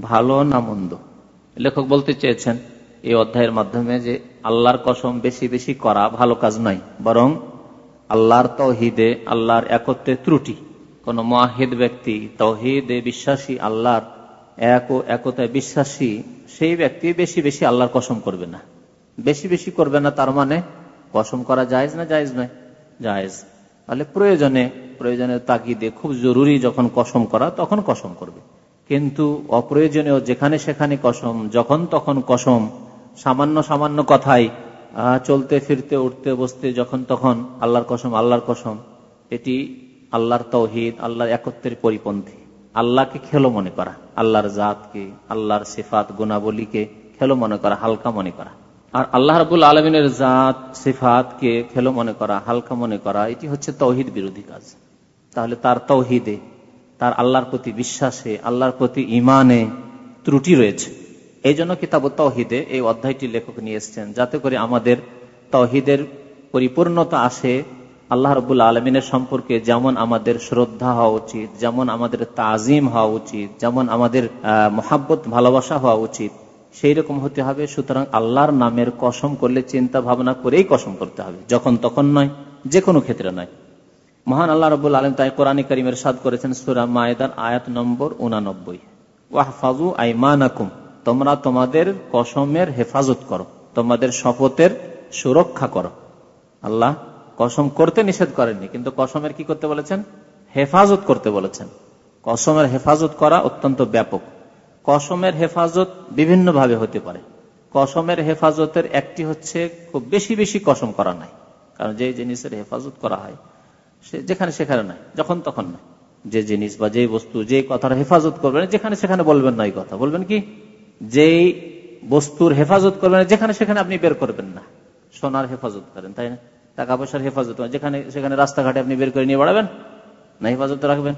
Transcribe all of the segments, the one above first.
ভালো না মন্দ? লেখক বলতে চেয়েছেন এই অধ্যায়ের মাধ্যমে যে আল্লাহর কসম বেশি বেশি করা ভালো কাজ নয়, বরং আল্লাহর তৌহিদে, আল্লাহর একত্রে ত্রুটি। কোন মাহিদ ব্যক্তি, তৌহিদে বিশ্বাসী, আল্লাহর এক ও একতায় বিশ্বাসী, সেই ব্যক্তি বেশি বেশি আল্লাহর কসম করবে না। বেশি বেশি করবে না তার মানে কসম করা জায়েজ না জায়েজ নয়? জায়েজ। তাহলে প্রয়োজনে প্রয়োজনের তাগিদে খুব জরুরি যখন কসম করা, তখন কসম করবে। কিন্তু অপ্রয়োজনীয় যেখানে সেখানে কসম, যখন তখন কসম, সামান্য সামান্য কথাই চলতে, ফিরতে, উঠতে, বসতে, যখন তখন আল্লাহর কসম আল্লাহর কসম, এটি আল্লাহর তৌহিদ, আল্লাহর একত্রের পরিপন্থী। আল্লাহকে খেলো মনে করা, আল্লাহর জাতকে, আল্লাহর সিফাত, গুণাবলীকে খেলো মনে করা, হালকা মনে করা। আর আল্লাহ রাবুল আলমিনের জাত, সিফাতকে খেলো মনে করা, হালকা মনে করা, এটি হচ্ছে তৌহিদ বিরোধী কাজ। তাহলে তার তৌহিদে তার আল্লাহর প্রতি বিশ্বাসে, আল্লাহর প্রতি ইমানে ত্রুটি রয়েছে। এই জন্য কিতাব তৌহিদে এই অধ্যায়টি লেখক নিয়ে এসছেন, যাতে করে আমাদের তৌহিদের পরিপূর্ণতা আসে আল্লাহ রবুল আলমিনের সম্পর্কে, যেমন আমাদের শ্রদ্ধা হওয়া উচিত, যেমন আমাদের তাজিম হওয়া উচিত, যেমন আমাদের মহাব্বত, ভালোবাসা হওয়া উচিত সেই রকম হতে হবে। সুতরাং আল্লাহর নামের কসম করলে চিন্তা ভাবনা করেই কসম করতে হবে, যখন তখন নয় যে কোনো ক্ষেত্রে নয়। মহান আল্লাহ রবুল আলম তাই কোরআন করিমের সাদ করেছেন সুরা মায়েদার আয়াত নম্বর উনানব্বই। ওয়াহফাজু আইমানাকুম, তোমরা তোমাদের কসমের হেফাজত করো, তোমাদের শপথের সুরক্ষা করো। আল্লাহ কসম করতে নিষেধ করেননি, কিন্তু কসমের কি করতে বলেছেন? হেফাজত করতে বলেছেন। কসমের হেফাজত করা অত্যন্ত ব্যাপক। কসমের হেফাজত বিভিন্ন ভাবে হতে পারে। কসমের হেফাজতের একটি হচ্ছে খুব বেশি বেশি কসম করা নাই। কারণ যে জিনিসের হেফাজত করা হয় যেখানে সেখানে নাই যখন তখন নাই যে জিনিস বা যে বস্তু, যে কথার হেফাজত করবেন যেখানে সেখানে বলবেন না এই কথা। বলবেন কি? যেই বস্তুর হেফাজত করবেন যেখানে সেখানে আপনি বের করবেন না। সোনার হেফাজত করেন, তাই না? টাকা পয়সার হেফাজত যেখানে সেখানে রাস্তাঘাটে আপনি বের করে নিয়ে বাড়াবেন, না হেফাজতে রাখবেন?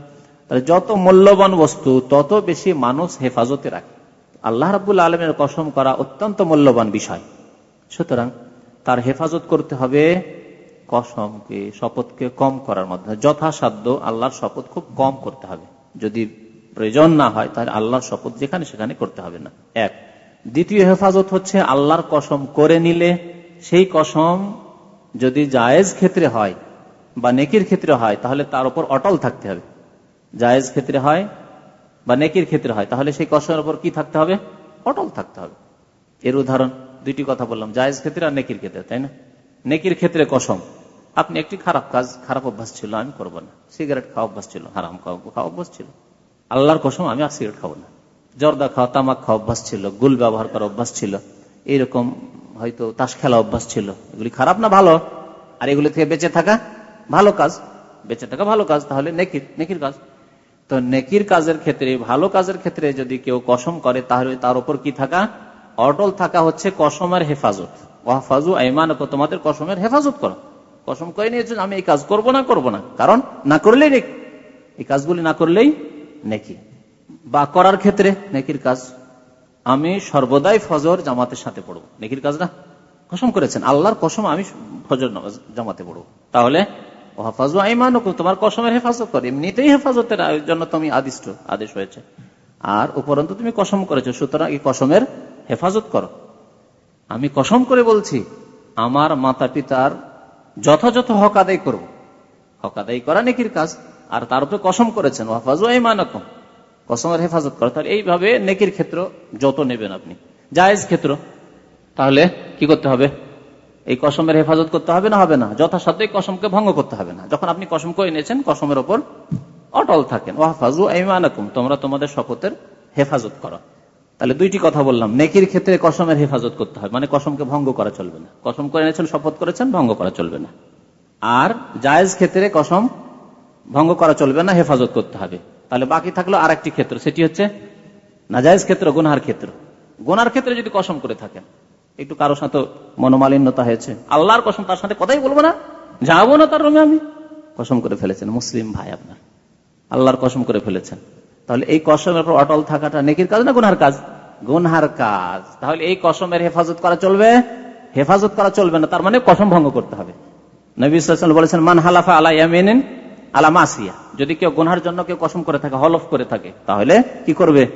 তাহলে যত মূল্যবান বস্তু, তত বেশি মানুষ হেফাজতে রাখে। আল্লাহ রাবুল আলমের কসম করা অত্যন্ত মূল্যবান বিষয়। সুতরাং তার হেফাজত করতে হবে কসমকে, শপথকে কম করার মাধ্যমে যথাসাধ্য আল্লাহর শপথ খুব কম করতে হবে। যদি প্রয়োজন না হয়, তাহলে আল্লাহর শপথ যেখানে সেখানে করতে হবে না। এক। দ্বিতীয় হেফাজত হচ্ছে আল্লাহর কসম করে নিলে, সেই কসম যদি জায়েজ ক্ষেত্রে হয় বা নেকির ক্ষেত্রে হয়, তাহলে তার উপর অটল থাকতে হবে। জায়েজ ক্ষেত্রে হয় বা নেকির ক্ষেত্রে হয়, তাহলে সেই কসমের উপর কি থাকতে হবে? অটল থাকতে হবে। এর উদাহরণ, দুইটি কথা বললাম, জায়েজ ক্ষেত্রে আর নেকির ক্ষেত্রে, তাই না? নেকির ক্ষেত্রে কসম। আপনি একটি খারাপ কাজ, খারাপ অভ্যাস ছিল, আমি করব না। সিগারেট খাওয়া অভ্যাস ছিল, হারাম খাওয়া অভ্যাস ছিল। আল্লাহর কসম, আমি আর সিগারেট খাব না। জর্দা খাওয়া, তামাক খাওয়া অভ্যাস ছিল, গুল ব্যবহার করা অভ্যাস ছিল, এইরকম হয়তো তাস খেলা অভ্যাস ছিল। এগুলি খারাপ না ভালো? আর এগুলি থেকে বেঁচে থাকা ভালো কাজ। বেঁচে থাকা ভালো কাজ, তাহলে নেকির নেকির কাজ। তো নেকির কাজের ক্ষেত্রে, ভালো কাজের ক্ষেত্রে যদি কেউ কসম করে, তাহলে তার উপর কি থাকা? অটল থাকা হচ্ছে কসমের হেফাজত। ওয়াফাজু আইমান তোমাদের কসমের হেফাজত করো। কসম করে নিয়েছেন আমি এই কাজ করব না করব না। কারণ না করলেই নেক। এই কাজগুলি না করলেই নেকি। বা করার ক্ষেত্রে নেকির কাজ। আমি সর্বদাই ফজর জামাতের সাথে পড়ব। নেকির কাজ না। কসম করেছেন। আল্লাহর কসম আমি ফজর জামাতে পড়ব। তাহলে হাফাজু আইমান তোমার কসমের হেফাজত করে। এমনিতেই হেফাজতের জন্য তুমি আদিষ্ট আদেশ হয়েছে। আর উপরন্ত তুমি কসম করেছ। সুতরাং এই কসমের হেফাজত করো। আমি কসম করে বলছি, আমার মাতা পিতার যথাযথ হক আদায় করব। হক আদায় করা নেকির কাজ, আর তার উপরে কসম করেছেন হাফাজু আইমানকম। কসমের হেফাজত করো। তাহলে এইভাবে নেকির ক্ষেত্র যত নেবেন আপনি। জায়েজ ক্ষেত্র। তাহলে কি করতে হবে? এই কসমের হেফাজত করতে হবে না হবে না? যথাসাধ্য এই কসমকে ভঙ্গ করতে হবে না। যখন আপনি কসম করে নিয়েছেন কসমের ওপর অটল থাকেন। ওয়াহাফাজু আইমানকুম। তোমরা তোমাদের শপথের হেফাজত করো। তাহলে দুইটি কথা বললাম। নেকির ক্ষেত্রে কসমের হেফাজত করতে হবে মানে কসমকে ভঙ্গ করা চলবে না। কসম করে নিয়েছেন শপথ করেছেন, ভঙ্গ করা চলবে না। আর জায়েজ ক্ষেত্রে কসম ভঙ্গ করা চলবে না, হেফাজত করতে হবে। তাহলে বাকি থাকল আর একটি ক্ষেত্র। সেটি হচ্ছে নাজায়জ ক্ষেত্র, গুনহার ক্ষেত্র। গোনার ক্ষেত্রে যদি কসম করে থাকেন, একটু কারও সাথে মনোমালিন্যতা হয়েছে, আল্লাহর কসম তার সাথে কথাই বলব না। যাব না তার রুমে আমি। কসম করে ফেলেছেন। মুসলিম ভাই আপনার। আল্লাহর কসম করে ফেলেছেন। তাহলে এই কসমের উপর অটল থাকাটা নেকির কাজ না গুনহার কাজ? গুনহার কাজ। তাহলে এই কসমের হেফাজত করা চলবে? হেফাজত করা চলবে না, তার মানে কসম ভঙ্গ করতে হবে। নবী বলেছেন, মান হালাফা আলা মাসিয়া। যদি কেউ গুনহার জন্য কেউ কসম করে থাকে, হলফ করে থাকে, তাহলে কি করবে?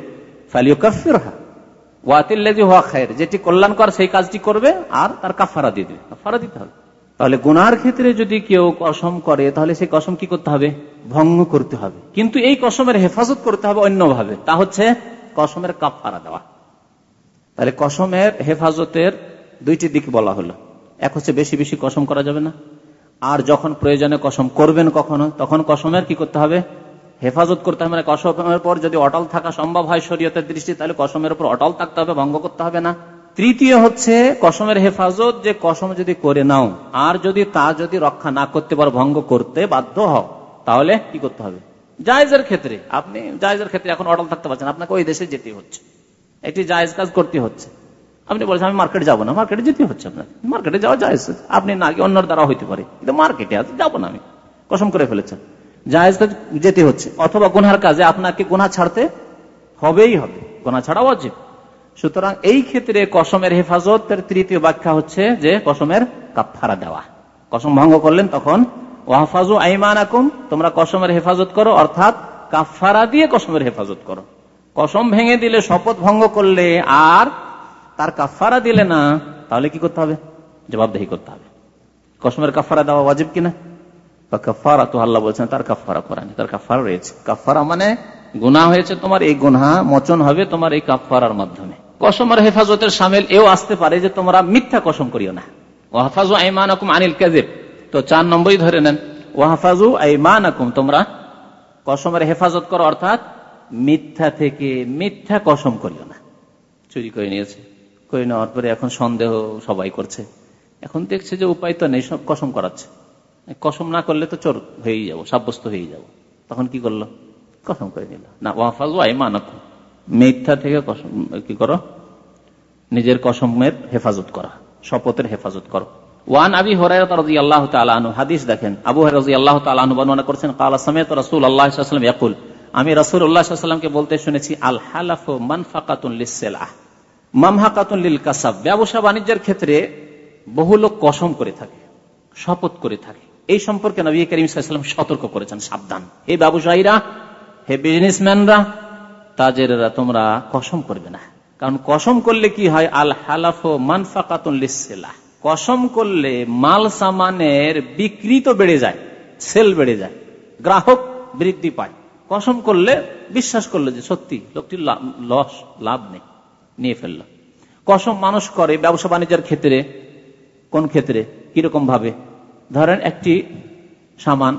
ওয়াতিল্লাজি হওয়া খায়ের। যেটি কল্যাণকর, সেই কাজটি করবে, আর তার কাফারা দিয়ে দেবে। কাফারা দিতে হবে। তাহলে গুনার ক্ষেত্রে যদি কেউ কসম করে, তাহলে সেই কসম কি করতে হবে? ভঙ্গ করতে হবে। কিন্তু এই কসমের হেফাজত করতে হবে অন্যভাবে। তা হচ্ছে কসমের কাফারা দেওয়া। তাহলে কসমের হেফাজতের দুইটি দিক বলা হলো। এক হচ্ছে বেশি বেশি কসম করা যাবে না। আর যখন প্রয়োজনে কসম করবেন কখনো, তখন কসমের কি করতে হবে? হেফাজত করতে হবে। মানে কসমের পর যদি অটল থাকা সম্ভব হয় শরীয়তের দৃষ্টি, তাহলে কসমের উপর অটল থাকতে হবে, ভঙ্গ করতে হবে না। তৃতীয় হচ্ছে কসমের হেফাজত যে কসম যদি করে নাও, আর যদি তা যদি রক্ষা না করতে পারো, ভঙ্গ করতে বাধ্য হও, তাহলে কি করতে হবে? জায়জের ক্ষেত্রে, আপনি জায়জের ক্ষেত্রে এখন অটল থাকতে পারছেন, আপনাকে ওই দেশে যেতে হচ্ছে। একটি জায়জ কাজ করতে হচ্ছে। আপনি বলছেন, আমি মার্কেটে যাব না মার্কেটে যেতে হচ্ছে আপনার। মার্কেটে যাওয়া যায় আপনি না গিয়ে অন্যর দ্বারা হইতে পারে। কিন্তু মার্কেটে আছে যাব না আমি। কসম করে ফেলেছেন। জায়েজ কাজ যেতে হচ্ছে। অথবা গুনহার কাজে আপনাকে গুনা ছাড়তে হবেই হবে। গোনা ছাড়া অজীব। সুতরাং এই ক্ষেত্রে কসমের হেফাজতের তৃতীয় ব্যাখ্যা হচ্ছে যে কসমের কাফারা দেওয়া। কসম ভঙ্গ করলেন তখন, ওয়াহাফাজু আইমান আকুম তোমরা কসমের হেফাজত করো, অর্থাৎ কাফারা দিয়ে কসমের হেফাজত করো। কসম ভেঙে দিলে, শপথ ভঙ্গ করলে আর তার কাফারা দিলে না, তাহলে কি করতে হবে? জবাবদেহি করতে হবে। কসমের কাফারা দেওয়া ওয়াজিব কিনা বা কাফারা তো আল্লাহ বলছেন, তার কাফারা করানি তার কাফারা রয়েছে। কাফারা মানে গুনা হয়েছে তোমার, এই গুনা মোচন হবে তোমার এই কাফারার মাধ্যমে। কসমের হেফাজতের সামিল এও আসতে পারে যে তোমরা মিথ্যা কসম করিও না। ওয়াহাফাজু আইমান আনিল কাজেব তো চার নম্বরই ধরে নেন। ওয়াহাফাজু আইমান তোমরা কসমের হেফাজত করো, অর্থাৎ মিথ্যা থেকে মিথ্যা কসম করিও না। চুরি করে নিয়েছে। করে নেওয়ার পরে এখন সন্দেহ সবাই করছে। এখন দেখছে যে উপায় তো নেই, সব কসম করাচ্ছে। কসম না করলে তো চোর হয়েই যাব, সাব্যস্ত হয়ে যাব। তখন কি করল? কসম করে নিল। না ওয়াফাজ আইমানক মিথ্যা থেকে কি করো? নিজের কসমের হেফাজত করা, শপথের হেফাজত করো। ওয়ান আবি হাদিস দেখেন। আবু আল্লাহ বর্ণনা করছেন রসুল আল্লাহ ইয়াকুল, আমি রসুল বলতে শুনেছি ব্যবসা বাণিজ্যের ক্ষেত্রে বহু লোক কসম করে থাকে, শপথ করে থাকে। এই সম্পর্কে নবী করিম সাল্লাম সতর্ক করেছেন, সাবধান। হে ব্যবসায়ীরা, হে বিজনেসম্যানরা তাজেরা তোমরা কসম করবে না। কারণ কসম করলে কি হয়? আল হালাফ মানফাকাতুন লিসেলাহ কসম করলে মাল সামানের বিক্রি তো বেড়ে যায়, সেল বেড়ে যায়, গ্রাহক বৃদ্ধি পায়। কসম করলে, বিশ্বাস করল যে সত্যি লোকটির লস, লাভ নেই, নিয়ে ফেলল। কসম মানুষ করে ব্যবসা বাণিজ্যের ক্ষেত্রে, কোন ক্ষেত্রে? কীরকম ভাবে? ধরেন একটি সামান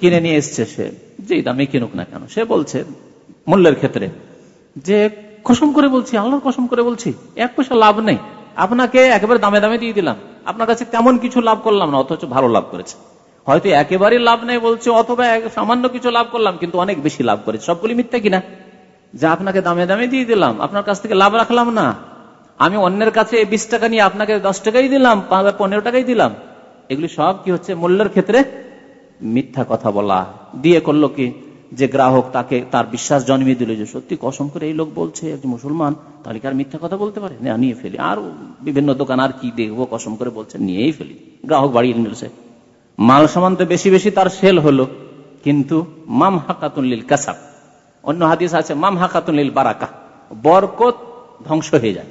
কিনে নিয়ে এসছে সে, যেই দামে কিনুক না কেন, সে বলছে মূল্যের ক্ষেত্রে। যে কসম করে বলছি, আল্লাহর কসম করে বলছি, এক পয়সা লাভ নেই। আপনাকে একেবারে দামে দামে দিয়ে দিলাম। আপনার কাছে তেমন কিছু লাভ করলাম না, অথচ ভালো লাভ করেছে। হয়তো একেবারে লাভ নেই বলছে, অথবা সামান্য কিছু লাভ করলাম, কিন্তু অনেক বেশি লাভ করেছে। সবগুলি মিথ্যা কিনা? যে আপনাকে দামে দামে দিয়ে দিলাম, আপনার কাছ থেকে লাভ রাখলাম না। আমি অন্যের কাছে বিশ টাকা নিয়ে আপনাকে দশ টাকাই দিলাম পনেরো টাকাই দিলাম। এগুলি সব কি হচ্ছে মূল্যের ক্ষেত্রে মিথ্যা কথা বলা। দিয়ে করল কি? যে গ্রাহক তাকে তার বিশ্বাস জন্মিয়ে দিল যে সত্যি কসম করে এই লোক বলছে, একজন মুসলমান, তাহলে কি আর মিথ্যা কথা বলতে পারে? না, নিয়ে ফেলি। আর বিভিন্ন দোকান, আর কি দেখব কসম করে বলছে, নিয়েই ফেলি। গ্রাহক বাড়িয়ে নিয়েছে মাল সামান তো বেশি বেশি তার সেল হলো। কিন্তু মাম হাকাতুল্লিল কাসাব। অন্য হাদিস আছে মাম হাকাতুল্লিল বারাকা। বরকত ধ্বংস হয়ে যায়।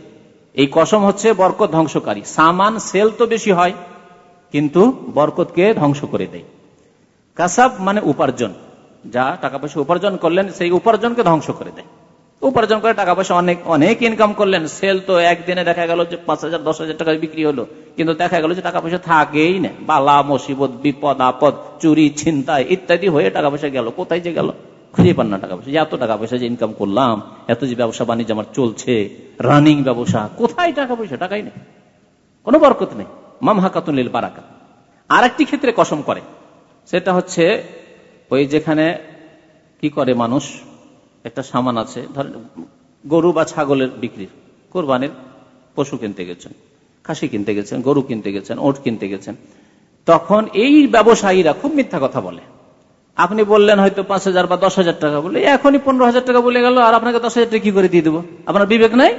এই কসম হচ্ছে বরকত ধ্বংসকারী। সামান, সেল তো বেশি হয়, কিন্তু বরকতকে ধ্বংস করে দেয়। কাসাব মানে উপার্জন। যা টাকা পয়সা উপার্জন করলেন, সেই উপার্জনকে ধ্বংস করে দেয়। উপার্জন করে টাকা পয়সা অনেক অনেক ইনকাম করলেন। সেল তো একদিনে দেখা গেল যে পাঁচ হাজার, দশ হাজার টাকা বিক্রি হলো। কিন্তু দেখা গেল যে টাকা পয়সা থাকেই না। বালা, মুসিবত, বিপদ, আপদ, চুরি, ছিনতাই ইত্যাদি হয়ে টাকা পয়সা গেল। কোথায় যে গেল? খুঁজে পান না টাকা পয়সা। এত টাকা পয়সা যে ইনকাম করলাম, এত যে ব্যবসা বাণিজ্য আমার চলছে রানিং ব্যবসা, কোথায় টাকা পয়সা? টাকাই নেই। কোনো বরকত নেই। মামহাকাতুল বারাকা আর একটি ক্ষেত্রে কসম করে। সেটা হচ্ছে ওই যেখানে কি করে মানুষ? একটা সামান আছে ধরেন গরু বা ছাগলের বিক্রি। কোরবানির পশু কিনতে গেছেন, খাসি কিনতে গেছেন, গরু কিনতে গেছেন, ওট কিনতে গেছেন। তখন এই ব্যবসায়ীরা খুব মিথ্যা কথা বলে। আপনি বললেন হয়তো পাঁচ হাজার বা দশ হাজার টাকা বলে, এখনই পনেরো হাজার টাকা বলে গেল, আর আপনাকে দশ হাজার টাকা কি করে দিয়ে দেবো? আপনার বিবেক নাই?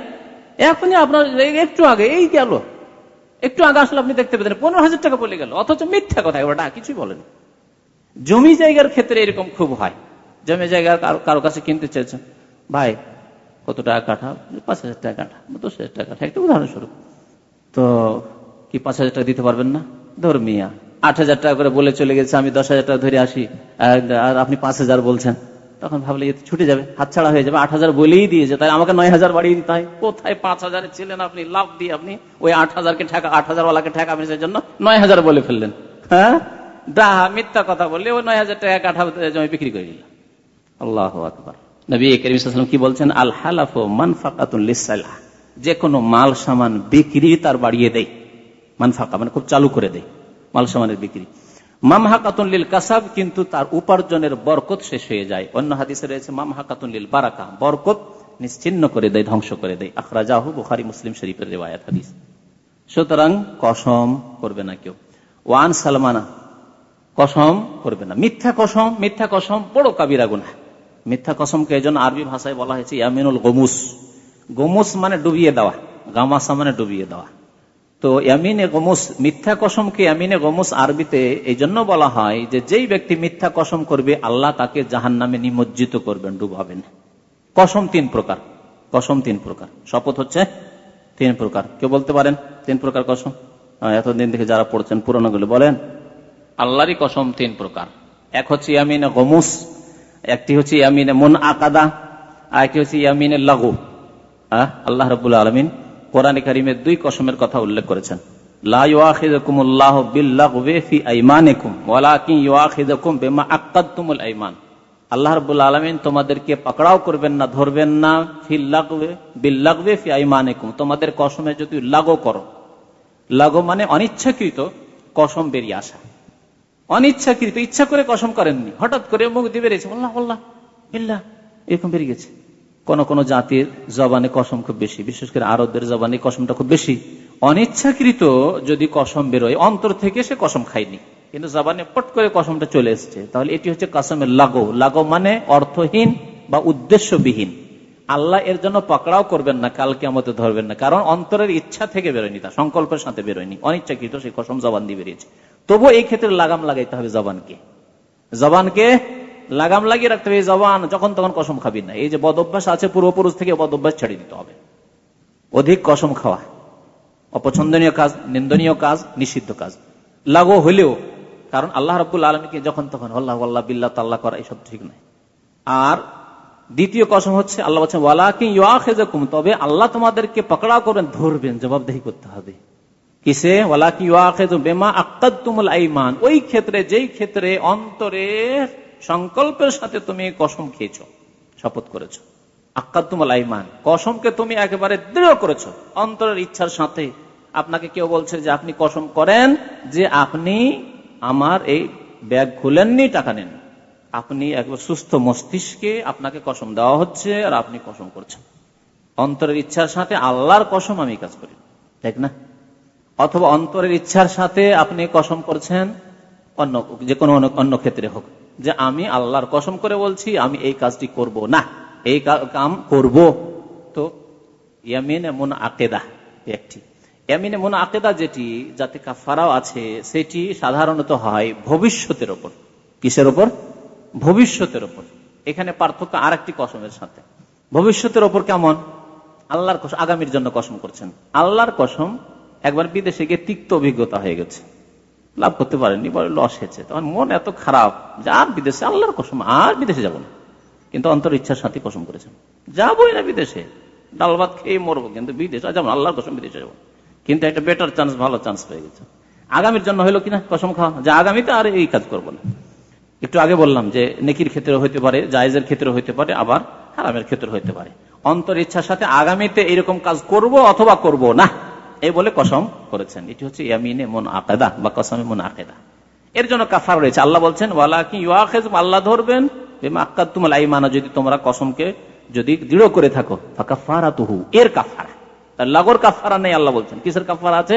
এখনই আপনার একটু আগে, এই গেল। একটু আগে আসলে আপনি দেখতে পেতেন, পনেরো হাজার টাকা বলে গেল, অথচ মিথ্যা কথা ওটা কিছুই বলেন। জমি জায়গার ক্ষেত্রে এরকম খুব হয়। জমি জায়গার কারও কাছে কিনতে চেয়েছেন, ভাই, কত টাকা কাঠা? পাঁচ হাজার টাকা কাঠা। দশ হাজার টাকা কাঠা। একটা উদাহরণস্বরূপ। তো কি পাঁচ হাজার টাকা দিতে পারবেন না? ধর মিয়া, আট হাজার টাকা করে বলে চলে গেছে, আমি দশ হাজার টাকা ধরে আসি, আর আপনি পাঁচ হাজার বলছেন। তখন ভাবলে এতে ছুটে যাবে হাত ছাড়া হয়ে যাবে, আট হাজার বলেই দিয়েছে, তাই আমাকে নয় হাজার বাড়িয়ে দিতে হয়। কোথায় পাঁচ হাজারে ছিলেন আপনি, লাভ দিয়ে আপনি? ওই আট হাজারকে ঠেকা, আট হাজার ওয়ালাকে ঠেকাবেন সেই জন্য নয় হাজার বলে ফেললেন। হ্যাঁ? ডাহা মিথ্যা কথা বললে নয় হাজার টাকা কাঠা জমি বিক্রি করে আল্লাহ আকবর। নবী করিম কি বলছেন? আল হালাফ যে কোনো মাল সামান বিক্রি তার বাড়িয়ে দেয় মানফাকা মানে খুব চালু করে দেয় মাল সামানের বিক্রি। কাসাব কিন্তু তার উপার্জনের বরকত শেষ হয়ে যায়। অন্য হাদিসে রয়েছে, মামহাকাতুন লিল বারাকা, বরকত নিশ্চিন্ন করে দেয়, ধ্বংস করে দেয়। আখরাজাহু বুখারি মুসলিম শরীফের রেওয়ায়াত হাদিস। সুতরাং কসম করবে না কেউ। ওয়ান সালমানা কসম করবে না। মিথ্যা কসম মিথ্যা কসম, বড় কাবিরা গুনা মিথ্যা কসমকে এই আরবি ভাষায় বলা হয়েছে ইয়ামিনুল গোমুস। গোমুস মানে ডুবিয়ে দেওয়া, গামাসা মানে ডুবিয়ে দেওয়া। তো ইয়ামিনে গোমুস, মিথ্যা কসমকে ইয়ামিনে গোমুস আরবিতে এই জন্য বলা হয় যে যেই ব্যক্তি মিথ্যা কসম করবে, আল্লাহ তাকে জাহান নামে নিমজ্জিত করবেন, ডুবাবেন। কসম তিন প্রকার, কসম তিন প্রকার। শপথ হচ্ছে তিন প্রকার। কেউ বলতে পারেন তিন প্রকার কসম? এতদিন থেকে যারা পড়ছেন পুরনো গুলো বলেন। আল্লাহরই কসম তিন প্রকার। এক হচ্ছে ইয়ামিনে গমুস, একটি হচ্ছে ইয়ামিনে মন আকাদা আর একটি হচ্ছে ইয়ামিনে লাগু। আল্লাহ রবুল্লা আলমিন কোরআন কারিমের দুই কসমের কথা উল্লেখ করেছেন। আল্লাহ রবুল্লা আলমিন তোমাদেরকে পাকড়াও করবেন না, ধরবেন না ফিল্লাগবে বিল্লাগবে ফি আইমানেকুম। তোমাদের কসমে যদি লাগো করো, লাগো মানে অনিচ্ছাকৃত কসম বেরিয়ে আসা। অনিচ্ছাকৃত, ইচ্ছা করে কসম করেননি। হঠাৎ করে মুখ দিয়ে বেরিয়েছে বললাহ বললাহ বিল্লাহ এরকম বেরিয়ে গেছে। কোন কোন জাতির জবানে কসম খুব বেশি, বিশেষ করে আরবদের জবানে কসমটা খুব বেশি। অনিচ্ছাকৃত যদি কসম বেরোয়, অন্তর থেকে সে কসম খায়নি। কিন্তু জবানে পট করে কসমটা চলে এসছে। তাহলে এটি হচ্ছে কসমের লাগো। লাগো মানে অর্থহীন বা উদ্দেশ্যবিহীন। আল্লাহ এর জন্য পকড়াও করবেন না কালকে আমাদের ধরবেন না। কারণ অন্তরের ইচ্ছা থেকে বেরোয়নি তা, সংকল্পের সাথে বেরোয়নি। অনিচ্ছাকৃত সেই কসম জবান দিয়ে বেরিয়েছে। তবু এই ক্ষেত্রে লাগাম লাগাইতে হবে জবানকে। জবানকে লাগাম লাগিয়ে রাখতে হবে জবান যখন তখন কসম খাবি না। এই যে বদ অভ্যাস আছে, পূর্বপুরুষ থেকে বদ অভ্যাস ছেড়ে দিতে হবে। অধিক কসম খাওয়া, অপছন্দনীয় কাজ, নিন্দনীয় কাজ, নিষিদ্ধ কাজ। লাগো হইলেও, কারণ আল্লাহ রবুল্লা আলমীকে যখন তখন, আল্লাহ আল্লাহ বিল্লাহ তাল্লাহ করা এইসব ঠিক নয়। আর দ্বিতীয় কসম হচ্ছে, আল্লাহ বলছেন ওয়ালাকি ইয়াকুম তবে আল্লাহ তোমাদেরকে পকড়াও করবেন ধরবেন, জবাবদেহি করতে হবে। কিসে? ওয়ালাকি বেমা আক্তাদ তুমুল আইমান ওই ক্ষেত্রে, যেই ক্ষেত্রে অন্তরে সংকল্পের সাথে তুমি কসম খেয়েছ, শপথ করেছ। আক্কাতুমুল আইমান, কসমকে তুমি একেবারে দৃঢ় করেছ। অন্তরের ইচ্ছার সাথে আপনাকে কেউ বলছে যে, আপনি কসম করেন যে, আপনি আমার এই ব্যাগ খুলেননি, টাকা নেন আপনি একবার সুস্থ মস্তিষ্কে আপনাকে কসম দেওয়া হচ্ছে আর আপনি কসম করছেন। অন্তরের ইচ্ছার সাথে আল্লাহর কসম আমি কাজ করি। ঠিক না? অথবা অন্তরের ইচ্ছার সাথে আপনি কসম করছেন, অন্য যে কোনো অন্য ক্ষেত্রে হোক, যে আমি আল্লাহর কসম করে বলছি, আমি এই কাজটি করব না। এই কাম করব। তো ইয়ামিন এমন আকেদা একটি। ইয়ামিন এমন আকেদা যেটি, যাতে কাফারাও আছে, সেটি সাধারণত হয় ভবিষ্যতের ওপর। কিসের ওপর? ভবিষ্যতের ওপর এখানে পার্থক্য আর একটি কসমের সাথে। ভবিষ্যতের ওপর কেমন? আল্লাহর কসম, আগামীর জন্য কসম করছেন। আল্লাহর কসম একবার বিদেশে গিয়ে তিক্ত অভিজ্ঞতা হয়ে গেছে। লাভ করতে পারেনি বলে লস হয়েছে। তখন মন এত খারাপ যে আর বিদেশে, আল্লাহর কসম, আর বিদেশে যাব না। কিন্তু অন্তর ইচ্ছার সাথে কসম করেছেন। যাবোই না বিদেশে। ডাল ভাত খেয়ে মরবো, কিন্তু বিদেশে যেমন আল্লাহর কসম বিদেশে যাব কিন্তু একটা বেটার চান্স ভালো চান্স পেয়ে গেছে। আগামীর জন্য হলো কিনা কসম খাওয়া? যে আগামীতে আর এই কাজ করব না। একটু আগে বললাম যে নেকির ক্ষেত্রে হইতে পারে, জায়েজের ক্ষেত্রে হইতে পারে, আবার হারামের ক্ষেত্রে হইতে পারে। অন্তর ইচ্ছার সাথে আগামীতে এরকম কাজ করব অথবা করব না এই বলে কসম করেছেন। এটি হচ্ছে ইয়ামিনে মন আকেদা বা কসমে মন আকেদা। এর জন্য কাফার রয়েছে। আল্লাহ বলছেন ওয়ালা কি আল্লাহ ধরবেন আক্কাদ যদি তোমরা কসমকে যদি দৃঢ় করে থাকো এর কাফারা। তার লাগর কাফারা নেই আল্লাহ বলছেন। কিসের কাফারা আছে?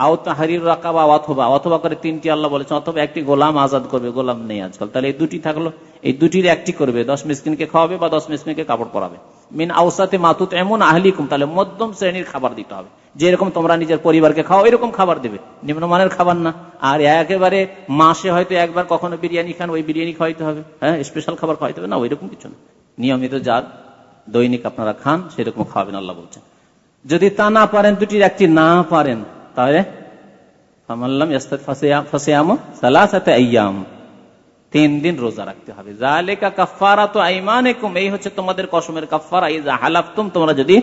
অথবা অথবা করে তিনটি আল্লাহ বলেছেন, অথবা একটি গোলাম আজাদ করবে, গোলাম নেই আজকাল। তাহলে এই দুটি থাকল, এই দুটির একটি করবে, দশ মিসকিনকে খাওয়াবে বা দশ মিসকিনকে কাপড় পরাবে। মিন আউসাতে এমন আহলিকুম, তাহলে মধ্যম শ্রেণির খাবার দিতে হবে। যেরকম তোমরা নিজের পরিবারকে খাও এরকম খাবার দেবে। নিম্নমানের খাবার না। আর একেবারে মাসে হয়তো একবার কখনো বিরিয়ানি খান, ওই বিরিয়ানি খাওয়াইতে হবে। হ্যাঁ স্পেশাল খাবার খাওয়াইতে হবে না, ওইরকম কিছু না। নিয়মিত যার দৈনিক আপনারা খান, সেরকম খাওয়াবেন আল্লাহ বলছেন। যদি তা না পারেন, দুটির একটি না পারেন তাহলে তিন দিন রোজা রাখতে হবে। জালেকা কাফারা তো এই হচ্ছে তোমাদের কসমের কাফারা এই হালাফতুম, তোমরা যদি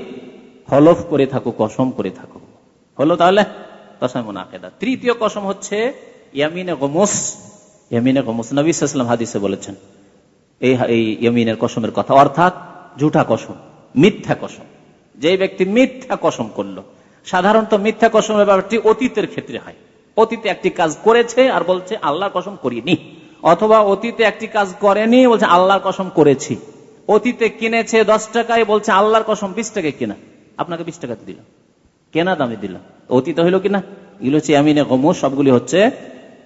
হলফ করে থাকো, কসম করে থাকো। হলো তাহলে কসম মোনাকেদা। তৃতীয় কসম হচ্ছে ইয়ামিনে গোমস। ইয়ামিনে গোমস। নবী সাল্লাম হাদিসে বলেছেন, এই এই ইয়ামিনের কসমের কথা। অর্থাৎ ঝুঠা কসম, মিথ্যা কসম। যে ব্যক্তি মিথ্যা কসম করল সাধারণত মিথ্যা কসমের ব্যাপারটি অতীতের ক্ষেত্রে হয়। অতীতে একটি কাজ করেছে আর বলছে, আল্লাহর কসম করিনি। অথবা, অতীতে একটি কাজ করেনি, বলছে, আল্লাহর কসম করেছি। অতীতে কিনেছে দশ টাকায়, বলছে, আল্লাহর কসম বিশ টাকায় কিনা। আপনাকে বিশ টাকাতে দিলাম। কেনা দামে দিলাম। অতীত হইল কিনা? এগুলো হচ্ছে আমিনে গমুস, সবগুলি হচ্ছে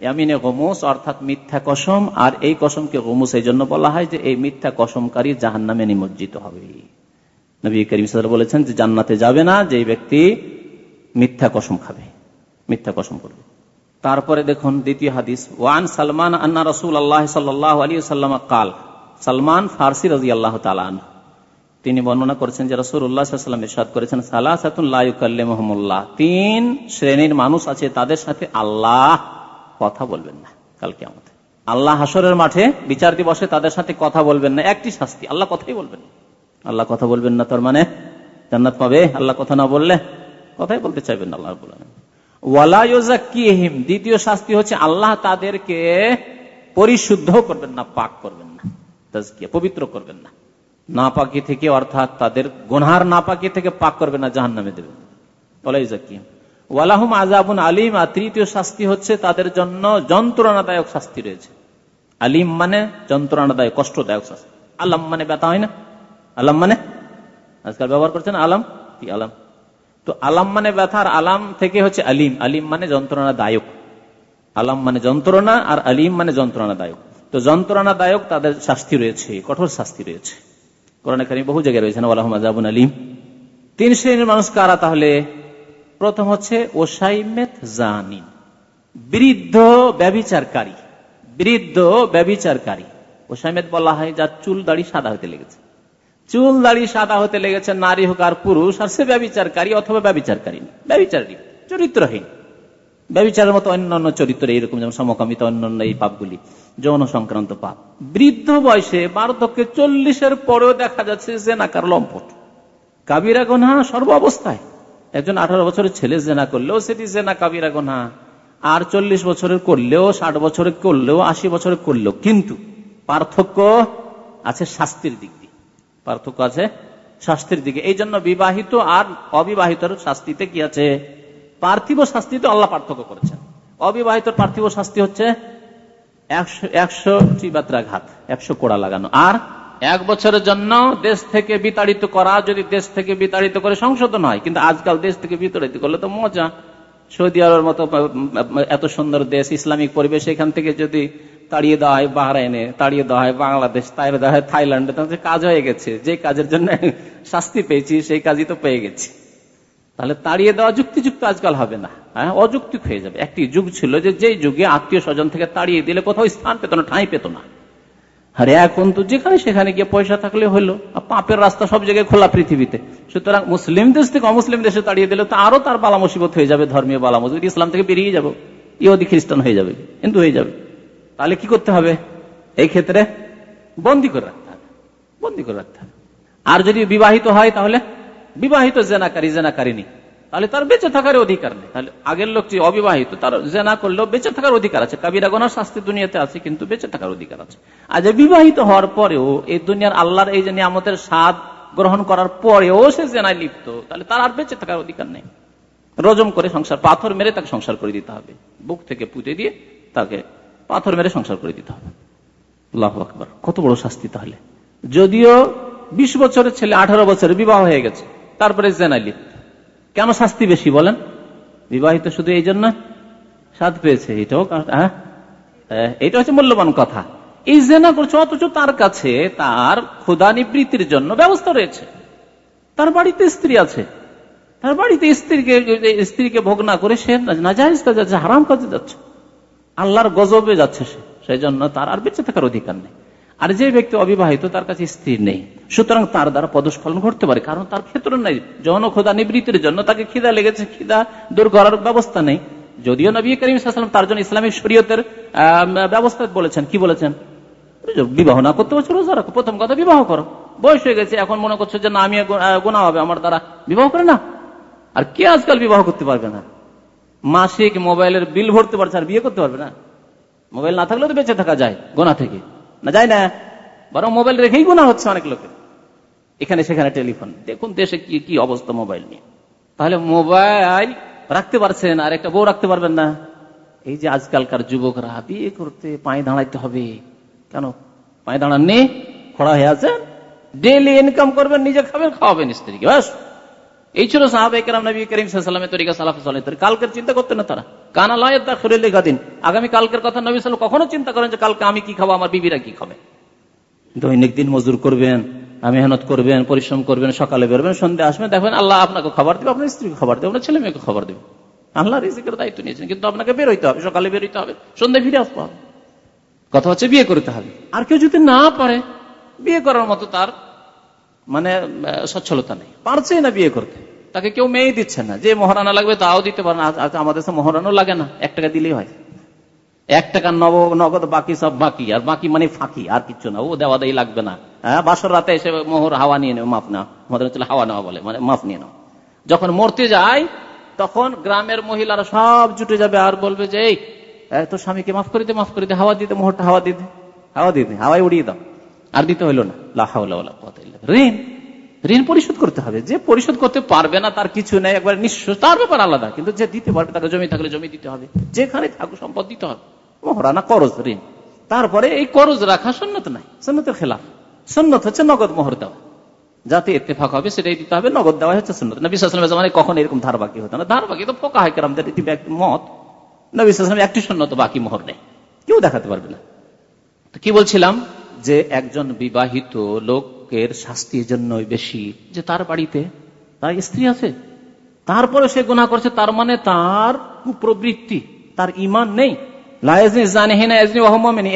আমিনে গমুস, অর্থাৎ মিথ্যা কসম। আর এই কসমকে গমুস এই জন্য বলা হয় যে, এই মিথ্যা কসমকারী জাহান নামে নিমজ্জিত হবে। নবী করিম বলেছেন যে, জান্নাতে যাবে না যে ব্যক্তি মিথ্যা কসম খাবে, মিথ্যা কসম করবে। তারপরে দেখুন দ্বিতীয় হাদিস, ওয়ান সালমান আন্না রসুল আল্লাহ সাল্লাহ আলী সাল্লাম কাল সালমান ফার্সি রাজি আল্লাহ তালান তিনি বর্ণনা করেছেন যে রসুল ইসাদ করেছেন সালাহাতুল্লাহ তিন শ্রেণির মানুষ আছে, তাদের সাথে আল্লাহ কথা বলবেন না কালকে আমাদের আল্লাহ হাসরের মাঠে বিচার দিবসে তাদের সাথে কথা বলবেন না, একটি শাস্তি, আল্লাহ কথাই বলবেন আল্লাহ কথা বলবেন না, তার মানে জান্নাত পাবে, আল্লাহ কথা না বললে কথাই বলতে চাইবেন আল্লাহ ওয়ালাইহিম দ্বিতীয় শাস্তি হচ্ছে আল্লাহ তাদেরকে পরিশুদ্ধ করবেন না, পাক করবেন না, তাজকিয়া, পবিত্র করবেন না। নাপাকি থেকে অর্থাৎ তাদের গোনহার নাপাকি থেকে পাক করবে না জাহান নামে দেবেন ওয়ালাহুম আজাবুন আলিম, আর তৃতীয় শাস্তি হচ্ছে তাদের জন্য যন্ত্রণাদায়ক শাস্তি রয়েছে। আলিম মানে যন্ত্রণাদায়ক, কষ্টদায়ক শাস্তি। আলম মানে ব্যথা হয় না? আলম মানে? আজকাল ব্যবহার করছেন আলম? কি আলম? তো আলাম মানে ব্যথার আলাম থেকে হচ্ছে আলিম। আলিম মানে যন্ত্রণাদায়ক। আলাম মানে যন্ত্রণা, আর আলিম মানে যন্ত্রণাদায়ক। তো যন্ত্রণাদায়ক তাদের শাস্তি রয়েছে, কঠোর শাস্তি রয়েছে। কোরআন বহু জায়গায় রয়েছে না আল্লাহ আলিম। তিন শ্রেণির মানুষ কারা তাহলে? প্রথম হচ্ছে ওসাইমেত জানিন। বৃদ্ধ ব্যবিচারকারী বৃদ্ধ ব্যবিচারকারী ওসাইমেত বলা হয় যার চুল দাড়ি সাদা হতে লেগেছে। চুল দাড়ি সাদা হতে লেগেছে নারী হোক আর পুরুষ, আর সে ব্যবিচারকারী অথবা ব্যবিচারকারী ব্যবিচারী চরিত্রহীন। ব্যবিচারের মতো অন্যান্য চরিত্র এইরকম, যেমন সমকামিত, অন্যান্য এই পাপগুলি, যৌন সংক্রান্ত পাপ। বৃদ্ধ বয়সে বার্ধক্যে চল্লিশের পরেও দেখা যাচ্ছে জেনাকার লম্পট। কাবিরা গোনা সর্ব অবস্থায়। একজন আঠারো বছরের ছেলে জেনা করলেও সেটি জেনা কাবিরা গোনা। আর চল্লিশ বছরের করলেও, ষাট বছরের করলেও, আশি বছরের করলেও। কিন্তু পার্থক্য আছে শাস্তির দিক দিয়ে। পার্থক্য আছে শাস্তির দিকে। এই জন্য বিবাহিত আর অবিবাহিত শাস্তিতে কি আছে? পার্থিব শাস্তিতে আল্লাহ পার্থক্য করেছেন। অবিবাহিত পার্থিব শাস্তি হচ্ছে একশো কোড়া লাগানো। আর এক বছরের জন্য দেশ থেকে বিতাড়িত করা, যদি দেশ থেকে বিতাড়িত করে সংশোধন হয়, কিন্তু আজকাল দেশ থেকে বিতাড়িত করলে তো মজা। সৌদি আরবের মতো, এত সুন্দর দেশ, ইসলামিক পরিবেশ, এখান থেকে যদি তাড়িয়ে দেওয়া হয় বাহরাইনে, তাড়িয়ে দেওয়া হয় বাংলাদেশ তাড়িয়ে দেওয়া হয় থাইল্যান্ডে। তাহলে কাজ হয়ে গেছে, যে কাজের জন্য শাস্তি পেয়েছি, সেই কাজই তো পেয়ে গেছি। তাহলে তাড়িয়ে দেওয়া যুক্তিযুক্ত আজকাল হবে না হ্যাঁ? অযুক্তি হয়ে যাবে। একটি যুগ ছিল যে যেই যুগে আত্মীয় স্বজন থেকে তাড়িয়ে দিলে কোথাও স্থান পেত না, ঠাঁই পেত না। আর এখন তো যেখানে সেখানে গিয়ে পয়সা থাকলে হলো পাপের রাস্তা সব জায়গায় খোলা পৃথিবীতে। সুতরাং মুসলিম দেশ থেকে অমুসলিম দেশে তাড়িয়ে দিলে তো আরও তার বালা মুসিবত হয়ে যাবে, ধর্মীয় বালা মুসিবত, ইসলাম থেকে বেরিয়ে যাব। ইহুদি খ্রিস্টান হয়ে যাবে, হিন্দু হয়ে যাবে। তাহলে কি করতে হবে? এই ক্ষেত্রে বন্দি করে রাখতে হবে। বন্দি করে রাখতে হবে। আর যদি বিবাহিত হয় তাহলে বিবাহিত জেনাকারী জেনাকারিনী তাহলে তার বেঁচে থাকার অধিকার নেই। তাহলে আগের লোকটি অবিবাহিত, তার জেনা করলেও বেঁচে থাকার অধিকার আছে। কাবিরা গোনার শাস্তি দুনিয়াতে আছে, কিন্তু বেঁচে থাকার অধিকার আছে। আর যে বিবাহিত হওয়ার পরেও এই দুনিয়ার আল্লাহর এই যে নিয়ামতের স্বাদ গ্রহণ করার পরেও সে জেনায় লিপ্ত, তাহলে তার আর বেঁচে থাকার অধিকার নেই। রজম করে সংসার, পাথর মেরে তাকে সংসার করে দিতে হবে। বুক থেকে পুঁতে দিয়ে তাকে পাথর মেরে সংসার করে দিতে হবে। আকবর। কত বড় শাস্তি তাহলে। যদিও বিশ বছরের ছেলে, আঠারো বছরে বিবাহ হয়ে গেছে, তারপরে জেনাই লিপ্ত কেন শাস্তি বেশি বলেন? বিবাহিত শুধু এই জন্য? স্বাদ পেয়েছে, এটাও হ্যাঁ এটা হচ্ছে মূল্যবান কথা। এই জেনা করছে, অথচ তার কাছে তার ক্ষুদা নিবৃত্তির জন্য ব্যবস্থা রয়েছে। তার বাড়িতে স্ত্রী আছে। তার বাড়িতে স্ত্রীকে স্ত্রীকে ভোগ না করে সে না যাচ্ছে, হারাম কাজে যাচ্ছে। আল্লাহর গজবে যাচ্ছে সে সেই জন্য তার আর বেঁচে থাকার অধিকার নেই। আর যে ব্যক্তি অবিবাহিত, তার কাছে স্ত্রী নেই। সুতরাং তার দ্বারা পদস্খলন ঘটতে পারে, কারণ তার ক্ষেত্র নেই। যৌন খোদা নিবৃত্তির জন্য তাকে খিদা লেগেছে, খিদা দূর করার ব্যবস্থা নেই। যদিও নবী করিম সাল্লাম তার জন্য ইসলামিক শরীয়তের ব্যবস্থা বলেছেন। কি বলেছেন? বিবাহ না করতে পারছ রোজা রাখো। প্রথম কথা বিবাহ করো। বয়স হয়ে গেছে, এখন মনে করছ যে না, আমি গোনা হবে, আমার দ্বারা বিবাহ করে না। আর কে আজকাল বিবাহ করতে পারবে না? মাসিক মোবাইলের বিল ভরতে পারছে আর বিয়ে করতে পারবে না। মোবাইল না থাকলে তো বেঁচে থাকা যায়, গোনা থেকে। না যায় না। বরং মোবাইল রেখেই গোনা হচ্ছে অনেক লোকের। এখানে সেখানে টেলিফোন। দেখুন দেশে কি কি অবস্থা মোবাইল নিয়ে। তাহলে মোবাইল রাখতে পারছেন, আর একটা বউ রাখতে পারবেন না। এই যে আজকালকার যুবকরা, বিয়ে করতে পায়ে দাঁড়াইতে হবে। কেন? পায়ে দাঁড়ান নেই খড়া হয়ে আছে ডেলি ইনকাম করবেন, নিজে খাবেন, খাওয়াবেন স্ত্রীকে, ব্যাস। এই ছিল সাহাবাহাম নবী করিম সাল্লামের তরিকা সালাফ কালকের চিন্তা করতেন না তারা। কানা লয়ের দা খরিলে গাদিন। আগামী কালকের কথা নবী সাল কখনো চিন্তা করেন যে কালকে আমি কি খাব, আমার বিবিরা কি খাবে? দৈনিক দিন মজুর করবেন, মেহনত করবেন, পরিশ্রম করবেন, সকালে বেরোবেন, সন্ধ্যে আসবেন, দেখবেন আল্লাহ আপনাকে খবর দেবে, আপনার স্ত্রীকে খবর দেবে, আপনার ছেলে মেয়েকে খবর দেবে। আল্লাহ রিজিকের দায়িত্ব নিয়েছেন, কিন্তু আপনাকে বেরোইতে হবে, সকালে বেরোইতে হবে সন্ধ্যে ফিরে আসতে হবে। কথা হচ্ছে বিয়ে করতে হবে। আর কেউ যদি না পারে, বিয়ে করার মতো তার মানে সচ্ছলতা নেই। পারছে না বিয়ে করতে। তাকে কেউ মেয়ে দিচ্ছে না। যে মহারানা লাগবে তাও দিতে পারে না। আমাদের মহারানও লাগে না। এক টাকা দিলেই হয়। এক টাকা নব নগদ বাকি সব বাকি। আর বাকি মানে ফাঁকি, আর কিছু না। ও দেওয়া দেয় লাগবে না। হ্যাঁ বাসর রাতে এসে মোহর হাওয়া নিয়ে নেবে মাফ না আমাদের হাওয়া নেওয়া বলে। মানে মাফ নিয়ে নাও। যখন মরতে যায়, তখন গ্রামের মহিলারা সব জুটে যাবে আর বলবে যে, এই তো স্বামীকে মাফ করে দে, মাফ করে হাওয়া দিতে মোহরটা হাওয়া দিতে হাওয়া দিতে হাওয়াই উড়িয়ে দাও। আর দিতে হইল না। লাহাউল্লাহ ঋণ। ঋণ পরিশোধ করতে হবে। যে পরিশোধ করতে পারবে না, তার কিছু নেই, একবার নিঃশ্বাস তার ব্যাপার আলাদা। কিন্তু যে দিতে পারবে, তাকে জমি থাকলে জমি দিতে হবে। যেখানে থাকুক সম্পদ দিতে হবে। মহরানা করজ ঋণ। তারপরে এই করজ রাখা সন্ন্যত নাই। সন্ন্যতের খেলাফ। সন্ন্যত হচ্ছে নগদ মোহর দেওয়া। যাতে এতেফাক হবে, সেটাই দিতে হবে। নগদ দেওয়া হচ্ছে সন্ন্যত। নবী সালামের মানে কখন এরকম ধারবাকি হতো না। ধারবাকি তো ফোকা হয় কেরামদের মত। নবী সালাম একটি সন্ন্যত বাকি মোহর নেই। কেউ দেখাতে পারবে না। কি বলছিলাম? যে একজন বিবাহিত লোকের শাস্তির জন্য বেশি। যে তার বাড়িতে তার স্ত্রী আছে। তারপরে সে গুণা করছে তার মানে তার কুপ্রবৃত্তি তার ইমান নেই।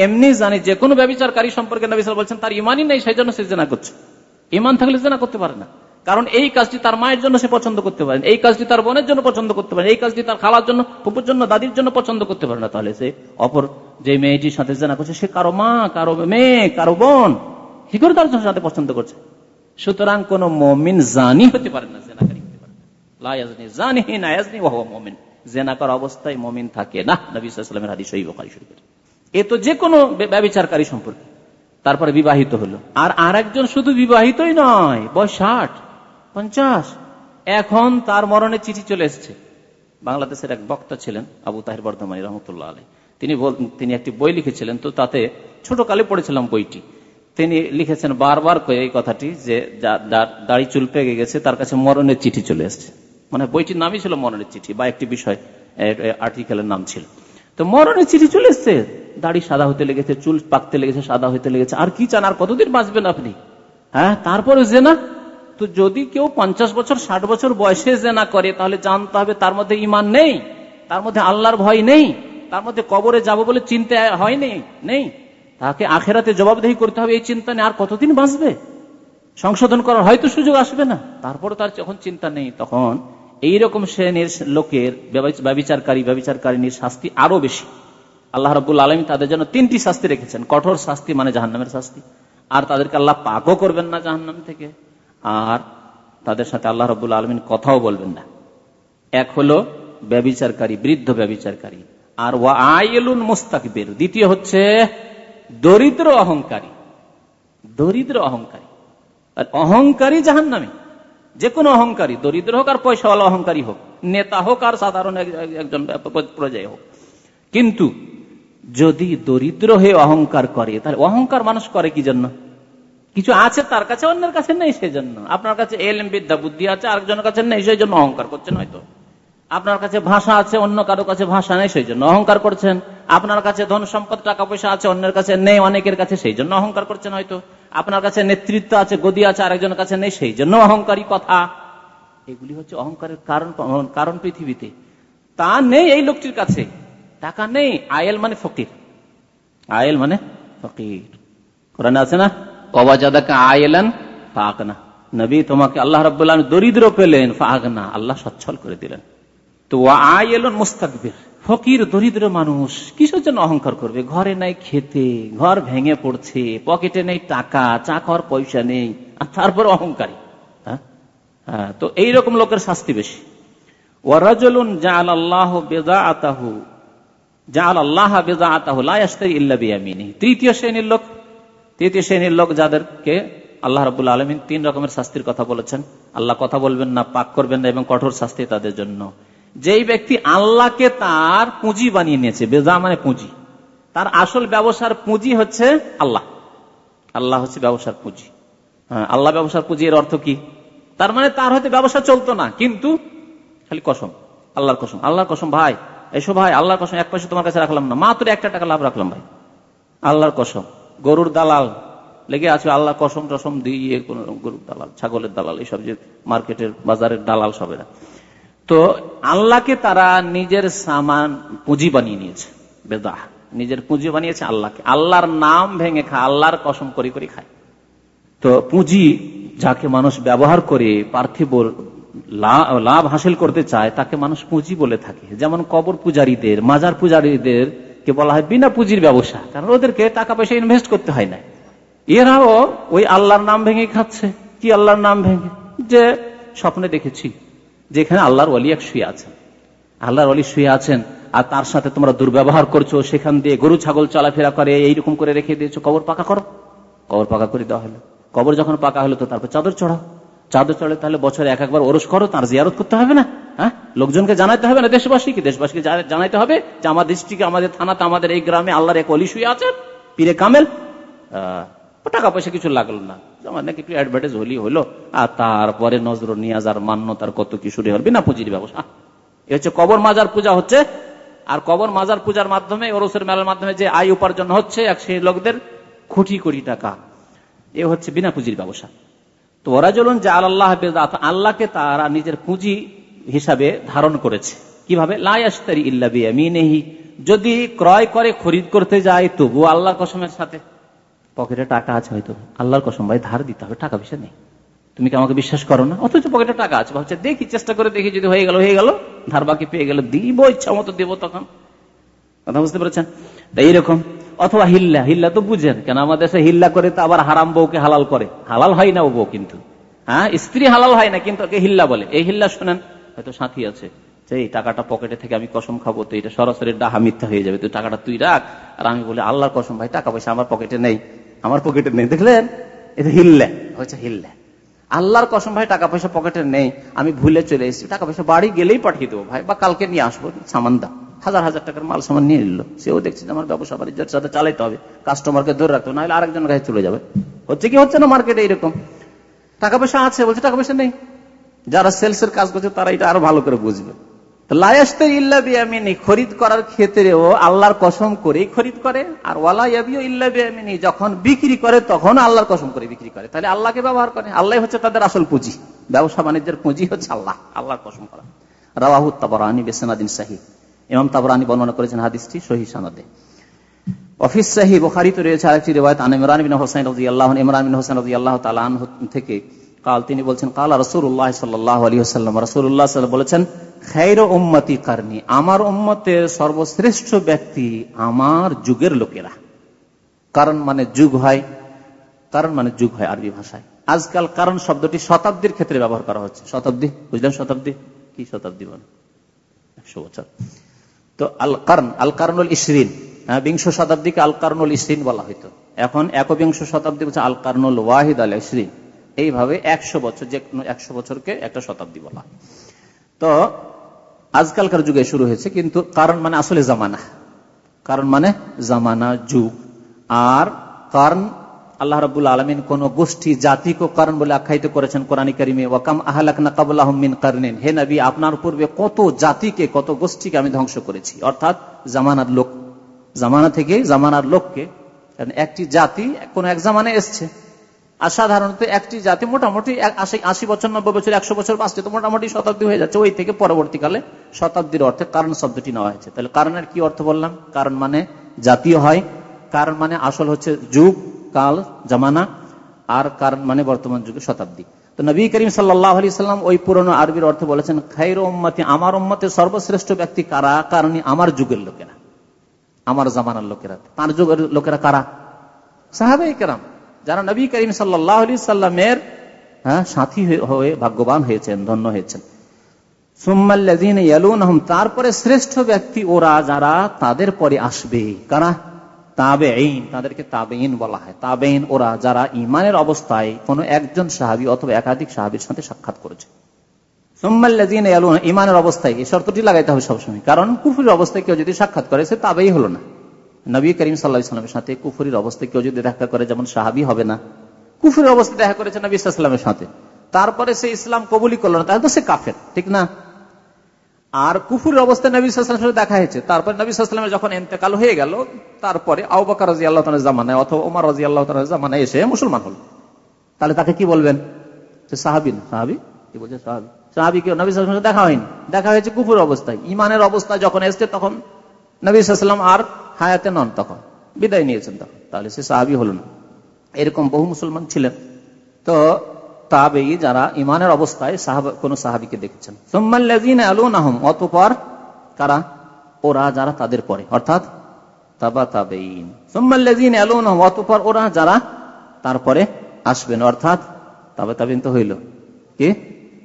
এমনি জানি যে কোনো ব্যবচারকারী সম্পর্কে নবিসাল বলছেন তার ইমানই নেই সেই জন্য সে জেনা করছে। ইমান থাকলে জেনা করতে পারে না। কারণ এই কাজটি তার মায়ের জন্য সে পছন্দ করতে পারেন এই কাজটি তার বোনের জন্য পছন্দ করতে পারেন এই কাজটি তার খালার জন্য পুপুর জন্য দাদির জন্য পছন্দ করতে পারে না। তাহলে সে অপর যে মেয়েটির সাথে জেনা করছে সে কারও মা কারও মেয়ে কারও বোন। কি করে তার সাথে পছন্দ করছে? সুতরাং কোন মমিন জানি হতে পারে না তারপরে বিবাহিত হলো। আর আরেকজন শুধু বিবাহিতই নয়, বয়স ষাট, পঞ্চাশ। এখন তার মরণে চিঠি চলে এসছে। বাংলাদেশের এক বক্তা ছিলেন, আবু তাহির বর্ধমানী রহমতুল্লাহ আলী তিনি তিনি একটি বই লিখেছিলেন, তো তাতে ছোটকালে পড়েছিলাম বইটি। তিনি লিখেছেন বারবার এই কথাটি যে দাড়ি চুল পেগে গেছে, তার কাছে মরণের চিঠি চলে এসছে। মানে বইটির নামই ছিল মরণের চিঠি বা একটি বিষয় আর্টিকেলের নাম ছিল। তো মরণের চিঠি চলে এসছে। দাড়ি সাদা হতে লেগেছে, চুল পাকতে লেগেছে, সাদা হতে লেগেছে। আর কি চান, আর কতদিন বাঁচবেন আপনি? হ্যাঁ তারপরে যে না তো যদি কেউ পঞ্চাশ বছর, ষাট বছর বয়সে জেনা করে, তাহলে জানতে হবে তার মধ্যে ইমান নেই, তার মধ্যে আল্লাহর ভয় নেই, তার মধ্যে কবরে যাব বলে চিন্তা হয়নি নেই। তাকে আখেরাতে জবাবদেহি করতে হবে, এই চিন্তা নেই আর কতদিন বাঁচবে? সংশোধন করার হয়তো সুযোগ আসবে না। তারপরে তার যখন চিন্তা নেই, তখন এইরকম শ্রেণির লোকের ব্যবচারকারী ব্যবচারকারিনীর শাস্তি আরও বেশি। আল্লাহ রবুল আলমী তাদের জন্য তিনটি শাস্তি রেখেছেন। কঠোর শাস্তি মানে জাহান্নামের শাস্তি। আর তাদেরকে আল্লাহ পাকও করবেন না জাহান্নাম থেকে। আর তাদের সাথে আল্লাহ রবুল আলমিন কথাও বলবেন না। এক হলো ব্যবিচারকারী, বৃদ্ধ ব্যবিচারকারী। আর ওয়া আইলুন মুস্তাকবির। দ্বিতীয় হচ্ছে দরিদ্র অহংকারী। দরিদ্র অহংকারী। আর অহংকারী জাহান নামে যে কোনো অহংকারী, দরিদ্র হোক আর পয়সাওয়ালা অহংকারী হোক, নেতা হোক আর সাধারণ একজন প্রজায় হোক। কিন্তু যদি দরিদ্র হয়ে অহংকার করে, তাহলে অহংকার মানুষ করে কি জন্য? কিছু আছে তার কাছে, অন্যের কাছে নেই সেই জন্য আপনার কাছে এলএম বিদ্যা, বুদ্ধি আছে, আরেকজনের কাছে নেই সেই জন্য অহংকার করছেন হয়তো। আপনার কাছে ভাষা আছে, অন্য কারও কাছে ভাষা নেই, সেই জন্য অহংকার করছেন। আপনার কাছে ধন সম্পদ, টাকা পয়সা আছে, অন্যের কাছে নেই, অনেকের কাছে সেই জন্য অহংকার করছেন হয়তো। আপনার কাছে নেতৃত্ব আছে, গদি আছে, আরেকজনের কাছে নেই, সেই জন্য অহংকারী কথা। এগুলি হচ্ছে অহংকারের কারণ কারণ পৃথিবীতে। তা নেই এই লোকটির কাছে। টাকা নেই, আয়েল মানে ফকির। আয়েল মানে ফকির। কোরআনে আছে না? কবাজাদাকে আয়েলান ফাঁক না নবী তোমাকে আল্লাহ রবাহ দরিদ্র পেলেন ফাঁক না আল্লাহ সচ্ছল করে দিলেন। তো আয়েলন মুস্তাকবির। ফকির দরিদ্র মানুষ কিসের জন্য অহংকার করবে? ঘরে নাই খেতে ঘর ভেঙে পড়ছে পকেটে নেই টাকা চা পয়সা নেই আর তারপর অহংকারী। হ্যাঁ? হ্যাঁ, তো এইরকম লোকের শাস্তি বেশি। আল্লাহ আতাহু আল্লাহ আতাহু ইল্লা তৃতীয় শ্রেণির লোক। তৃতীয় শ্রেণির লোক যাদেরকে আল্লাহ তিন রকমের শাস্তির কথা বলেছেন। আল্লাহ কথা বলবেন না পাক করবেন না এবং কঠোর শাস্তি তাদের জন্য। যেই ব্যক্তি আল্লাহকে তার পুঁজি বানিয়ে নিয়েছে, বেজা মানে পুঁজি, তার আসল ব্যবসার পুঁজি হচ্ছে আল্লাহ। আল্লাহ হচ্ছে ব্যবসার পুঁজি। হ্যাঁ আল্লাহ ব্যবসার পুঁজি এর অর্থ কি? তার মানে তার হয়তো ব্যবসা চলতো না, কিন্তু খালি কসম, আল্লাহর কসম। আল্লাহর কসম ভাই, এসো ভাই, আল্লাহর কসম, এক পয়সা তোমার কাছে রাখলাম না, মাত্র একটা টাকা লাভ রাখলাম ভাই। আল্লাহর কসম। গরুর দালাল, লেগে আছে আল্লাহ কসম টসম দিয়ে কোন গরুর দালাল, ছাগলের দালাল এইসব যে মার্কেটের বাজারের দালাল সবেরা। তো আল্লাহকে তারা নিজের সামান, পুঁজি বানিয়ে নিয়েছে বেদাহ নিজের পুঁজি বানিয়েছে আল্লাহকে। আল্লাহর নাম ভেঙে খায়, আল্লাহর কসম করি করি খায়। তো পুঁজি যাকে মানুষ ব্যবহার করে পার্থিব লাভ হাসিল করতে চায়, তাকে মানুষ পুঁজি বলে থাকে। যেমন কবর পূজারীদের, মাজার পূজারীদের কে বলা হয় বিনা পুঁজির ব্যবসা। কারণ ওদেরকে টাকা পয়সা ইনভেস্ট করতে হয় না। এরাও ওই আল্লাহর নাম ভেঙে খাচ্ছে। কি আল্লাহর নাম ভেঙে? যে স্বপ্নে দেখেছি। যেখানে আল্লাহর অলি এক শুয়ে আছেন। আল্লাহর অলি শুয়ে আছেন আর তার সাথে তোমরা দুর্ব্যবহার করছ, সেখান দিয়ে গরু, ছাগল চলাফেরা করে, এইরকম করে রেখে দিয়েছ, কবর পাকা করো। কবর পাকা করে দেওয়া হলো। কবর যখন পাকা হলো তো তারপর চাদর চড়াও। চাদর চড়ে তাহলে বছরে এক একবার ওরস করো, তার জিয়ারত করতে হবে না হ্যাঁ? লোকজনকে জানাইতে হবে না দেশবাসীকে। দেশবাসীকে জানাইতে হবে যে আমার ডিস্ট্রিক্টে আমাদের থানাতে, আমাদের এই গ্রামে আল্লাহর এক অলি শুয়ে আছেন। পীরে কামেল টাকা পয়সা কিছু লাগল না। আমার নাকি একটু অ্যাডভার্টাইজ হলি হলো। আর তারপরে নজর নিয়াজ আর মান্যতার কত কিছু হবে? না পুঁজির ব্যবসা। এ হচ্ছে কবর মাজার পূজা হচ্ছে। আর কবর মাজার পূজার মাধ্যমে, ওরসের মেলার মাধ্যমে যে আয় উপার্জন হচ্ছে এক সেই লোকদের কোটি কোটি টাকা। এ হচ্ছে বিনা পুঁজির ব্যবসা। তো ওরা চলুন যে আল্লাহ আল্লাহকে তারা নিজের পুঁজি হিসাবে ধারণ করেছে। কীভাবে? লাস্তারি ইল্লা বিয়ামিনেহি। যদি ক্রয় করে, খরিদ করতে যায় তবু আল্লাহ কসমের সাথে। পকেটে টাকা আছে হয়তো। আল্লাহর কসম ভাই, ধার দিতে হবে, টাকা পয়সা নেই। তুমি কি আমাকে বিশ্বাস করো না? অথচ পকেটে টাকা আছে। ভাবছে, দেখি, চেষ্টা করে দেখি, যদি হয়ে গেল হয়ে গেল। ধার বাকি পেয়ে গেল দিব, ইচ্ছা মতো দেবো তখন। কথা বুঝতে পেরেছেন? এইরকম। অথবা হিল্লা। হিল্লা তো বুঝেন। কেন আমাদের দেশে হিল্লা করে তো আবার হারাম বউকে হালাল করে। হালাল হয় না ও বউ কিন্তু। হ্যাঁ স্ত্রী হালাল হয় না, কিন্তু হিল্লা বলে। এই হিল্লা শোনেন, হয়তো সাথী আছে। এই টাকাটা পকেটে থেকে আমি কসম খাব, তো এটা সরাসরি ডাহা মিথ্যা হয়ে যাবে। তুই টাকাটা তুই রাখ। আর আমি বলি, আল্লাহর কসম ভাই, টাকা পয়সা আমার পকেটে নেই। আমার পকেটে নেই। দেখলেন? এটা হিললে। হচ্ছে হিললে। আল্লাহর কসম ভাই টাকা পয়সা পকেটে নেই। আমি ভুলে চলে এসেছি। টাকা পয়সা বাড়ি গেলেই পাঠিয়ে দেবো ভাই। বা কালকে নিয়ে আসব সামান দাও হাজার হাজার টাকার মাল সামান নিয়ে নিল। সেও দেখছে যে আমার ব্যবসা বাণিজ্যের সাথে চালাইতে হবে। কাস্টমারকে ধরে রাখতে না হলে আরেকজন গায়ে চলে যাবে। হচ্ছে কি, হচ্ছে না মার্কেটে এইরকম টাকা পয়সা আছে বলছে টাকা পয়সা নেই। যারা সেলস এর কাজ করছে, তারা এটা আরও ভালো করে বুঝবে। লায়াস্তে ইল্লা বিয়ামিনী, খরিদ করার ক্ষেত্রেও আল্লাহর কসম করে খরিদ করে, আর ওয়ালা ইয়াবিও ইল্লা বিয়ামিনী, যখন বিক্রি করে তখন আল্লাহর কসম করে বিক্রি করে। তাহলে আল্লাহকে ব্যবহার করে। আল্লাহ হচ্ছে তাদের আসল পুঁজি। ব্যবসা বাণিজ্যের পুঁজি হচ্ছে আল্লাহ, আল্লাহর কসম করা। রাহু তাবরানি বেসনাদিন সাহি। ইমাম তাবরানি বর্ণনা করেছেন হাদিসটি সহি সানাদে। অফিস সাহি বোখারিতে রয়েছে আরেকটি রেওয়ায়ত, আন ইমরান বিন হোসেন রাজি আল্লাহ ইমরান বিন হোসেন রাজি আল্লাহ তালান থেকে কাল তিনি বলছেন, কাল রসুল্লাহ সাল্লাহ আলী সাল্লাম রসুল্লাহ বলেছেন খের উম্মতি কারণী আমার উম্মতের সর্বশ্রেষ্ঠ ব্যক্তি আমার যুগের লোকেরা। কারণ মানে যুগ হয়, কারণ মানে যুগ হয় আরবি ভাষায়। আজকাল কারণ শব্দটি শতাব্দীর ক্ষেত্রে ব্যবহার করা হচ্ছে। শতাব্দী? বুঝলেন শতাব্দী? কি শতাব্দী বলে একশো বছর। তো আল কারণ আল কারণুল ইসরিন হ্যাঁ বিংশ শতাব্দীকে আল কারণুল ইসরিন বলা হইতো। এখন একবিংশ শতাব্দী বলছে আল কারণুল ওয়াহিদ আল ইসরিন। এইভাবে একশো বছর, যে কোনো একশো বছরকে একটা শতাব্দী বলা তো আজকালকার যুগে শুরু হয়েছে, কিন্তু কারণ মানে আসলে জামানা। কারণ মানে জামানা যুগ। আর কারণ আল্লাহ রবুল আলমিন কোন গোষ্ঠী জাতিকে কারণ বলে আখ্যায়িত করেছেন কোরআনী করিমে, ওয়াকাম আহলাকনা কাবুল্লাহমিন কারণেন হে নবী, আপনার পূর্বে কত জাতিকে, কত গোষ্ঠীকে আমি ধ্বংস করেছি। অর্থাৎ জামানার লোক। জামানা থেকে জামানার লোককে, কারণ একটি জাতি কোন এক জামানে এসছে। আর সাধারণত একটি জাতি মোটামুটি আশি বছর, নব্বই বছর, একশো বছর বাঁচছে তো মোটামুটি শতাব্দী হয়ে যাচ্ছে। ওই থেকে পরবর্তীকালে শতাব্দীর অর্থে কারণ শব্দটি নেওয়া হয়েছে। তাহলে কারণের কি অর্থ বললাম? কারণ মানে জাতীয় হয়, কারণ মানে আসল হচ্ছে যুগ, কাল, জামানা, আর কারণ মানে বর্তমান যুগে শতাব্দী। তো নবী করিম সাল্লাহ আলি সাল্লাম ওই পুরনো আরবির অর্থ বলেছেন, খাইর উম্মতি, আমার উম্মতে সর্বশ্রেষ্ঠ ব্যক্তি কারা? কারণ আমার যুগের লোকেরা, আমার জামানার লোকেরা। তার যুগের লোকেরা কারা? সাহাবাই কেরাম। যারা নবী করিম সাল্লাহ আলি সাল্লামের হ্যাঁ সাথী হয়ে ভাগ্যবান হয়েছেন, ধন্য হয়েছেন। তারপরে শ্রেষ্ঠ ব্যক্তি ওরা যারা, তাদের পরে আসবে। কারা? তাবে তাদেরকে তাবেইন বলা হয়। তাবেইন ওরা যারা ইমানের অবস্থায় কোন একজন সাহাবি অথবা একাধিক সাহাবির সাথে সাক্ষাৎ করেছে। ইমানের অবস্থায়, এই শর্তটি লাগাইতে হবে সবসময়। কারণ কুফুরের অবস্থায় কেউ যদি সাক্ষাৎ করে, সে তাবেই হলো না। নবী করিম সাল্লাহ ইসলামের সাথে কুফুরির অবস্থায় কেউ যদি দেখা করে, যেমন সাহাবি হবে না। কুফুরের অবস্থায় দেখা করেছে নবী ইসলামের সাথে। তারপরে সে ইসলাম কবুলি করল না, তাহলে তো সে কাফের, ঠিক না? আর কুফুরের অবস্থায় নবী সাল্লামের সাথে দেখা হয়েছে। তারপরে নবী সাল্লামের যখন এতেকাল হয়ে গেল, তারপরে আউবাকার রাজি আল্লাহ জামানায় অথবা ওমার রাজি আল্লাহ জামানায় এসে মুসলমান হল। তাহলে তাকে কি বলবেন? সে সাহাবি না? সাহাবি? কি বলছে? সাহাবি। সাহাবি কেউ নবী সাল্লামের দেখা হয়নি। দেখা হয়েছে কুফুর অবস্থায় ইমানের অবস্থা যখন এসছে, তখন নবী সাল্লাম আর হায়াতে নন তখন, বিদায় নিয়েছেন তখন। তাহলে সে সাহাবি হল না। এরকম বহু মুসলমান ছিলেন। তো তাবেই যারা ইমানের অবস্থায় কোন সাহাবিকে দেখেছেন। সোম্মাল্লাজিন আলুন আহম অতপর কারা? ওরা যারা তাদের পরে, অর্থাৎ তাবা তাবেইন। সোম্মাল্লাজিন আলুন আহম অতপর ওরা যারা তারপরে আসবেন, অর্থাৎ তাবে তাবিন তো হইল। কি?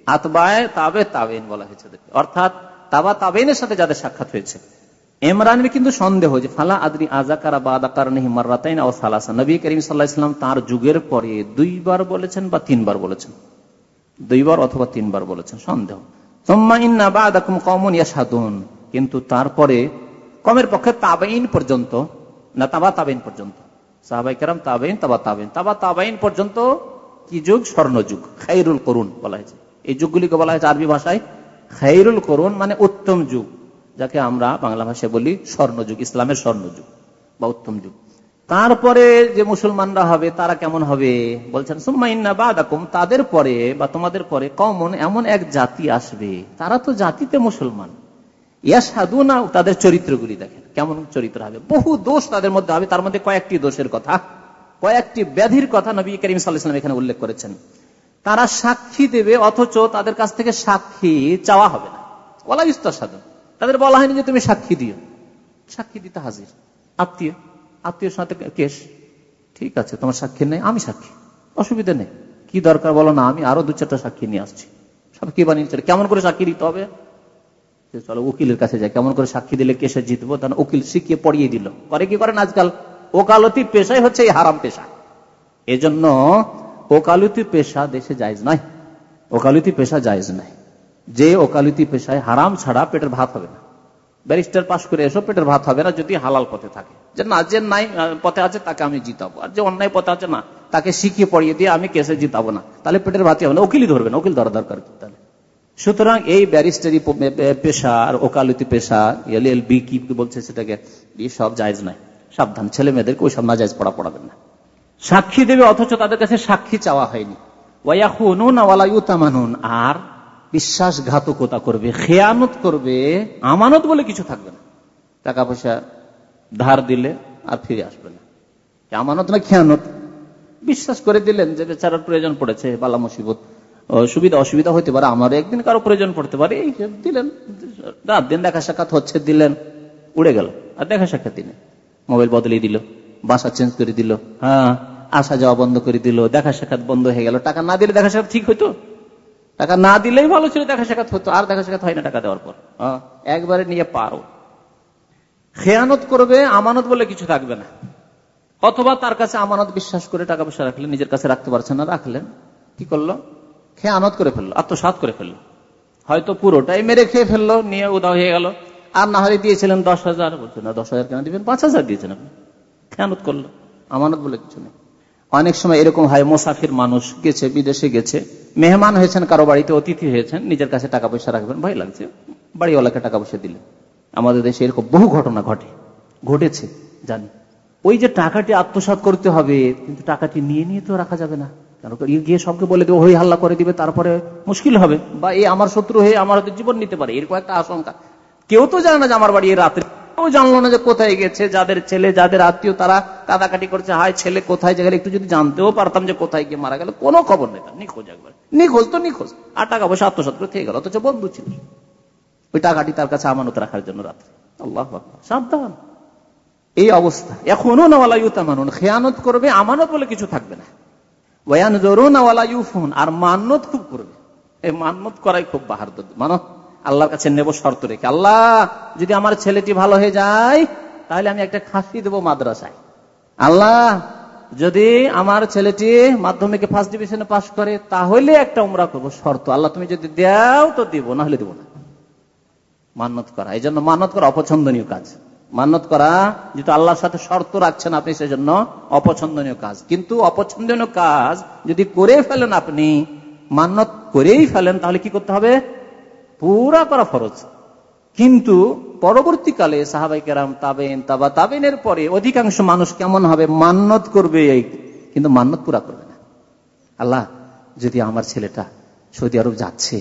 আতবায় তাবে তাবেইন বলা হয়েছে অর্থাৎ তাবা তাবেইনের সাথে যাদের সাক্ষাৎ হয়েছে। ইমরানের কিন্তু সন্দেহ যে, ফালা আদরি আজাকারা বা নেহি মার্রাতাইন ও সালাসা। নবী করিম সাল্লাহ ইসলাম তার যুগের পরে দুইবার বলেছেন বা তিনবার বলেছেন? দুইবার অথবা তিনবার বলেছেন, সন্দেহ। কিন্তু তারপরে কমের পক্ষে তাবাইন পর্যন্ত, না তাবা তাবেন পর্যন্ত। সাহাবাই কেরাম তাবেন তাবা তাবেন তাবা তাবাইন পর্যন্ত কি যুগ? স্বর্ণ যুগ। খাইরুল করুন বলা হয়েছে। এই যুগগুলিকে বলা হয়েছে আরবি ভাষায় খাইরুল করুন মানে উত্তম যুগ। যাকে আমরা বাংলা ভাষায় বলি স্বর্ণযুগ, ইসলামের স্বর্ণযুগ বা উত্তম যুগ। তারপরে যে মুসলমানরা হবে, তারা কেমন হবে? বলছেন সুম্মাইন্না বা দেখুম তাদের পরে বা তোমাদের পরে কমন এমন এক জাতি আসবে। তারা তো জাতিতে মুসলমান। না তাদের চরিত্রগুলি দেখেন, কেমন চরিত্র হবে? বহু দোষ তাদের মধ্যে হবে, তার মধ্যে কয়েকটি দোষের কথা। কয়েকটি ব্যাধির কথা নবী করিম সাল্লাহাম এখানে উল্লেখ করেছেন। তারা সাক্ষী দেবে, অথচ তাদের কাছ থেকে সাক্ষী চাওয়া হবে না। ওলা ইস্তার সাধন তাদের বলা হয়নি যে তুমি সাক্ষী দিও। সাক্ষী দিতে হাজির। আত্মীয়। আত্মীয় সাথে কেস। ঠিক আছে, তোমার সাক্ষী নেই, আমি সাক্ষী। অসুবিধা নেই। কি দরকার বলো না, আমি আরও দু চারটা সাক্ষী নিয়ে আসছি। কি বানিয়ে কেমন করে সাক্ষী দিতে হবে? চলো উকিলের কাছে যায় কেমন করে সাক্ষী দিলে কেসে জিতবো? তাহলে উকিল শিখিয়ে পড়িয়ে দিল। করে কি করেন আজকাল? ওকালতি পেশাই হচ্ছে এই হারাম পেশা। এজন্য ওকালতি পেশা দেশে যায়জ নাই ওকালতি পেশা যায়জ নাই যে ওকালতি পেশায় হারাম ছাড়া পেটের ভাত হবে না। ব্যারিস্টার পাশ করে এসো, পেটের ভাত হবে না যদি হালাল পথে থাকে। যে না, যে নাই পথে আছে তাকে আমি জিতাবো। আর যে অন্যায় পথে আছে না, তাকে শিখিয়ে পড়িয়ে দিয়ে আমি কেসে জিতাবো না। তাহলে পেটের ভাতই হবে না। উকিলই না, উকিল ধরা দরকার তাহলে? সুতরাং এই ব্যারিস্টারি পেশা আর ওকালতি পেশা, এল এল বি কি বলছে সেটাকে সব জায়জ নাই সাবধান, ছেলে মেয়েদেরকে ওই সব না জায়জ পড়া পড়াবেন না। সাক্ষী দেবে, অথচ তাদের কাছে সাক্ষী চাওয়া হয়নি। আর বিশ্বাসঘাতকতা করবে, খেয়ানত করবে, আমানত বলে কিছু থাকবে না। টাকা পয়সা ধার দিলে আর ফিরে আসবে না। আমানত না খেয়ানত, বিশ্বাস করে দিলেন যে বেচারার প্রয়োজন পড়েছে, বালা মুসিবত সুবিধা, অসুবিধা হতে পারে আমার একদিন কারও প্রয়োজন পড়তে পারে। এই দিলেন, রাত দিন দেখা সাক্ষাৎ হচ্ছে, দিলেন, উড়ে গেল, আর দেখা সাক্ষাৎ দিনে মোবাইল বদলিয়ে দিল, বাসা চেঞ্জ করে দিল হ্যাঁ আসা যাওয়া বন্ধ করে দিল দেখা সাক্ষাৎ বন্ধ হয়ে গেল। টাকা না দিলে দেখা সাক্ষাৎ ঠিক হইতো? টাকা না দিলেই ভালো ছিল, দেখা সাক্ষাৎ হতো। আর দেখা সাক্ষাৎ হয় না টাকা দেওয়ার পর। একবারে নিয়ে পারো। খেয়ানত করবে, আমানত বলে কিছু থাকবে না। অথবা তার কাছে আমানত বিশ্বাস করে টাকা পয়সা রাখলেন নিজের কাছে রাখতে পারছেন না, রাখলেন। কি করল? খেয়ানত করে ফেলল আত্মসাত করে ফেলল। হয়তো পুরোটাই মেরে খেয়ে ফেলল, নিয়ে উদা হয়ে গেল। আর না হলে দিয়েছিলেন দশ হাজার বলছেন না, দশ হাজার কেন দিবেন? পাঁচ হাজার দিয়েছেন আপনি। খেয়ানত করল, আমানত বলে কিছু নেই। অনেক সময় এরকম হয়, মোসাফির মানুষ গেছে, বিদেশে গেছে, মেহমান হয়েছেন, কারও বাড়িতে অতিথি হয়েছেন, নিজের কাছে টাকা পয়সা রাখবেন, ভয় লাগছে। বাড়িওয়ালাকে টাকা পয়সা দিলেন। আমাদের দেশে এরকম বহু ঘটনা ঘটে, ঘটেছে, জানি। ওই যে টাকাটি আত্মসাত করতে হবে, কিন্তু টাকাটি নিয়ে নিয়ে তো রাখা যাবে না। গিয়ে সবকে বলে দেবো, হই হাল্লা করে দিবে, তারপরে মুশকিল হবে। বা এই আমার শত্রু হয়ে আমার জীবন নিতে পারে, এরকম একটা আশঙ্কা। কেউ তো জানে না যে আমার বাড়ি রাত্রে কেউ জানলো না যে কোথায় গেছে, যাদের ছেলে, যাদের আত্মীয়, তারা কাদাকাটি করছে, হায় ছেলে, কোথায় গেলে একটু যদি জানতেও পারতাম যে কোথায় গিয়ে মারা গেল, কোনো খবর নেই তার, নিখোঁজ একবার। নিখোঁজ তো নিখোঁজ। আর টাকা পয়সা আত্মসাত করে থেকে গেল, অথচ বন্ধু ছিল। ওই টাকাটি তার কাছে আমানত রাখার জন্য রাত্রে। আল্লাহ সাবধান। এই অবস্থা। এখনও নওয়ালা মানুন খেয়ানত করবে, আমানত বলে কিছু থাকবে না। ওয়ান জোরো নওয়ালা ইউফুন, আর মান্নত খুব করবে। এই মান্নত করাই খুব বাহার মানো? আল্লাহর কাছে নেব শর্ত রেখে, আল্লাহ, যদি আমার ছেলেটি ভালো হয়ে যায়, তাহলে আমি একটা খাসি দেবো মাদ্রাসায়। আল্লাহ, যদি আমার ছেলেটি মাধ্যমিকে ফার্স্ট ডিভিশনে পাশ করে, তাহলে একটা উমরা করব, শর্ত। আল্লাহ, তুমি যদি দেও তো দিব, না হলে দিব না। মান্নত করা, এই জন্য মান্নত করা অপছন্দনীয় কাজ। মান্নত করা, যেহেতু আল্লাহর সাথে শর্ত রাখছেন আপনি, সেজন্য অপছন্দনীয় কাজ। কিন্তু অপছন্দনীয় কাজ যদি করে ফেলেন আপনি, মান্নত করেই ফেলেন, তাহলে কি করতে হবে? পুরা করা ফরজ। কিন্তু পরবর্তীকালে সাহাবাই কেরাম তাবেন তাবা তাবেনের পরে অধিকাংশ মানুষ কেমন হবে? মান্নত করবে কিন্তু মান্নত পুরা করবে না। আল্লাহ, যদি আমার ছেলেটা সৌদি আরব যাচ্ছে,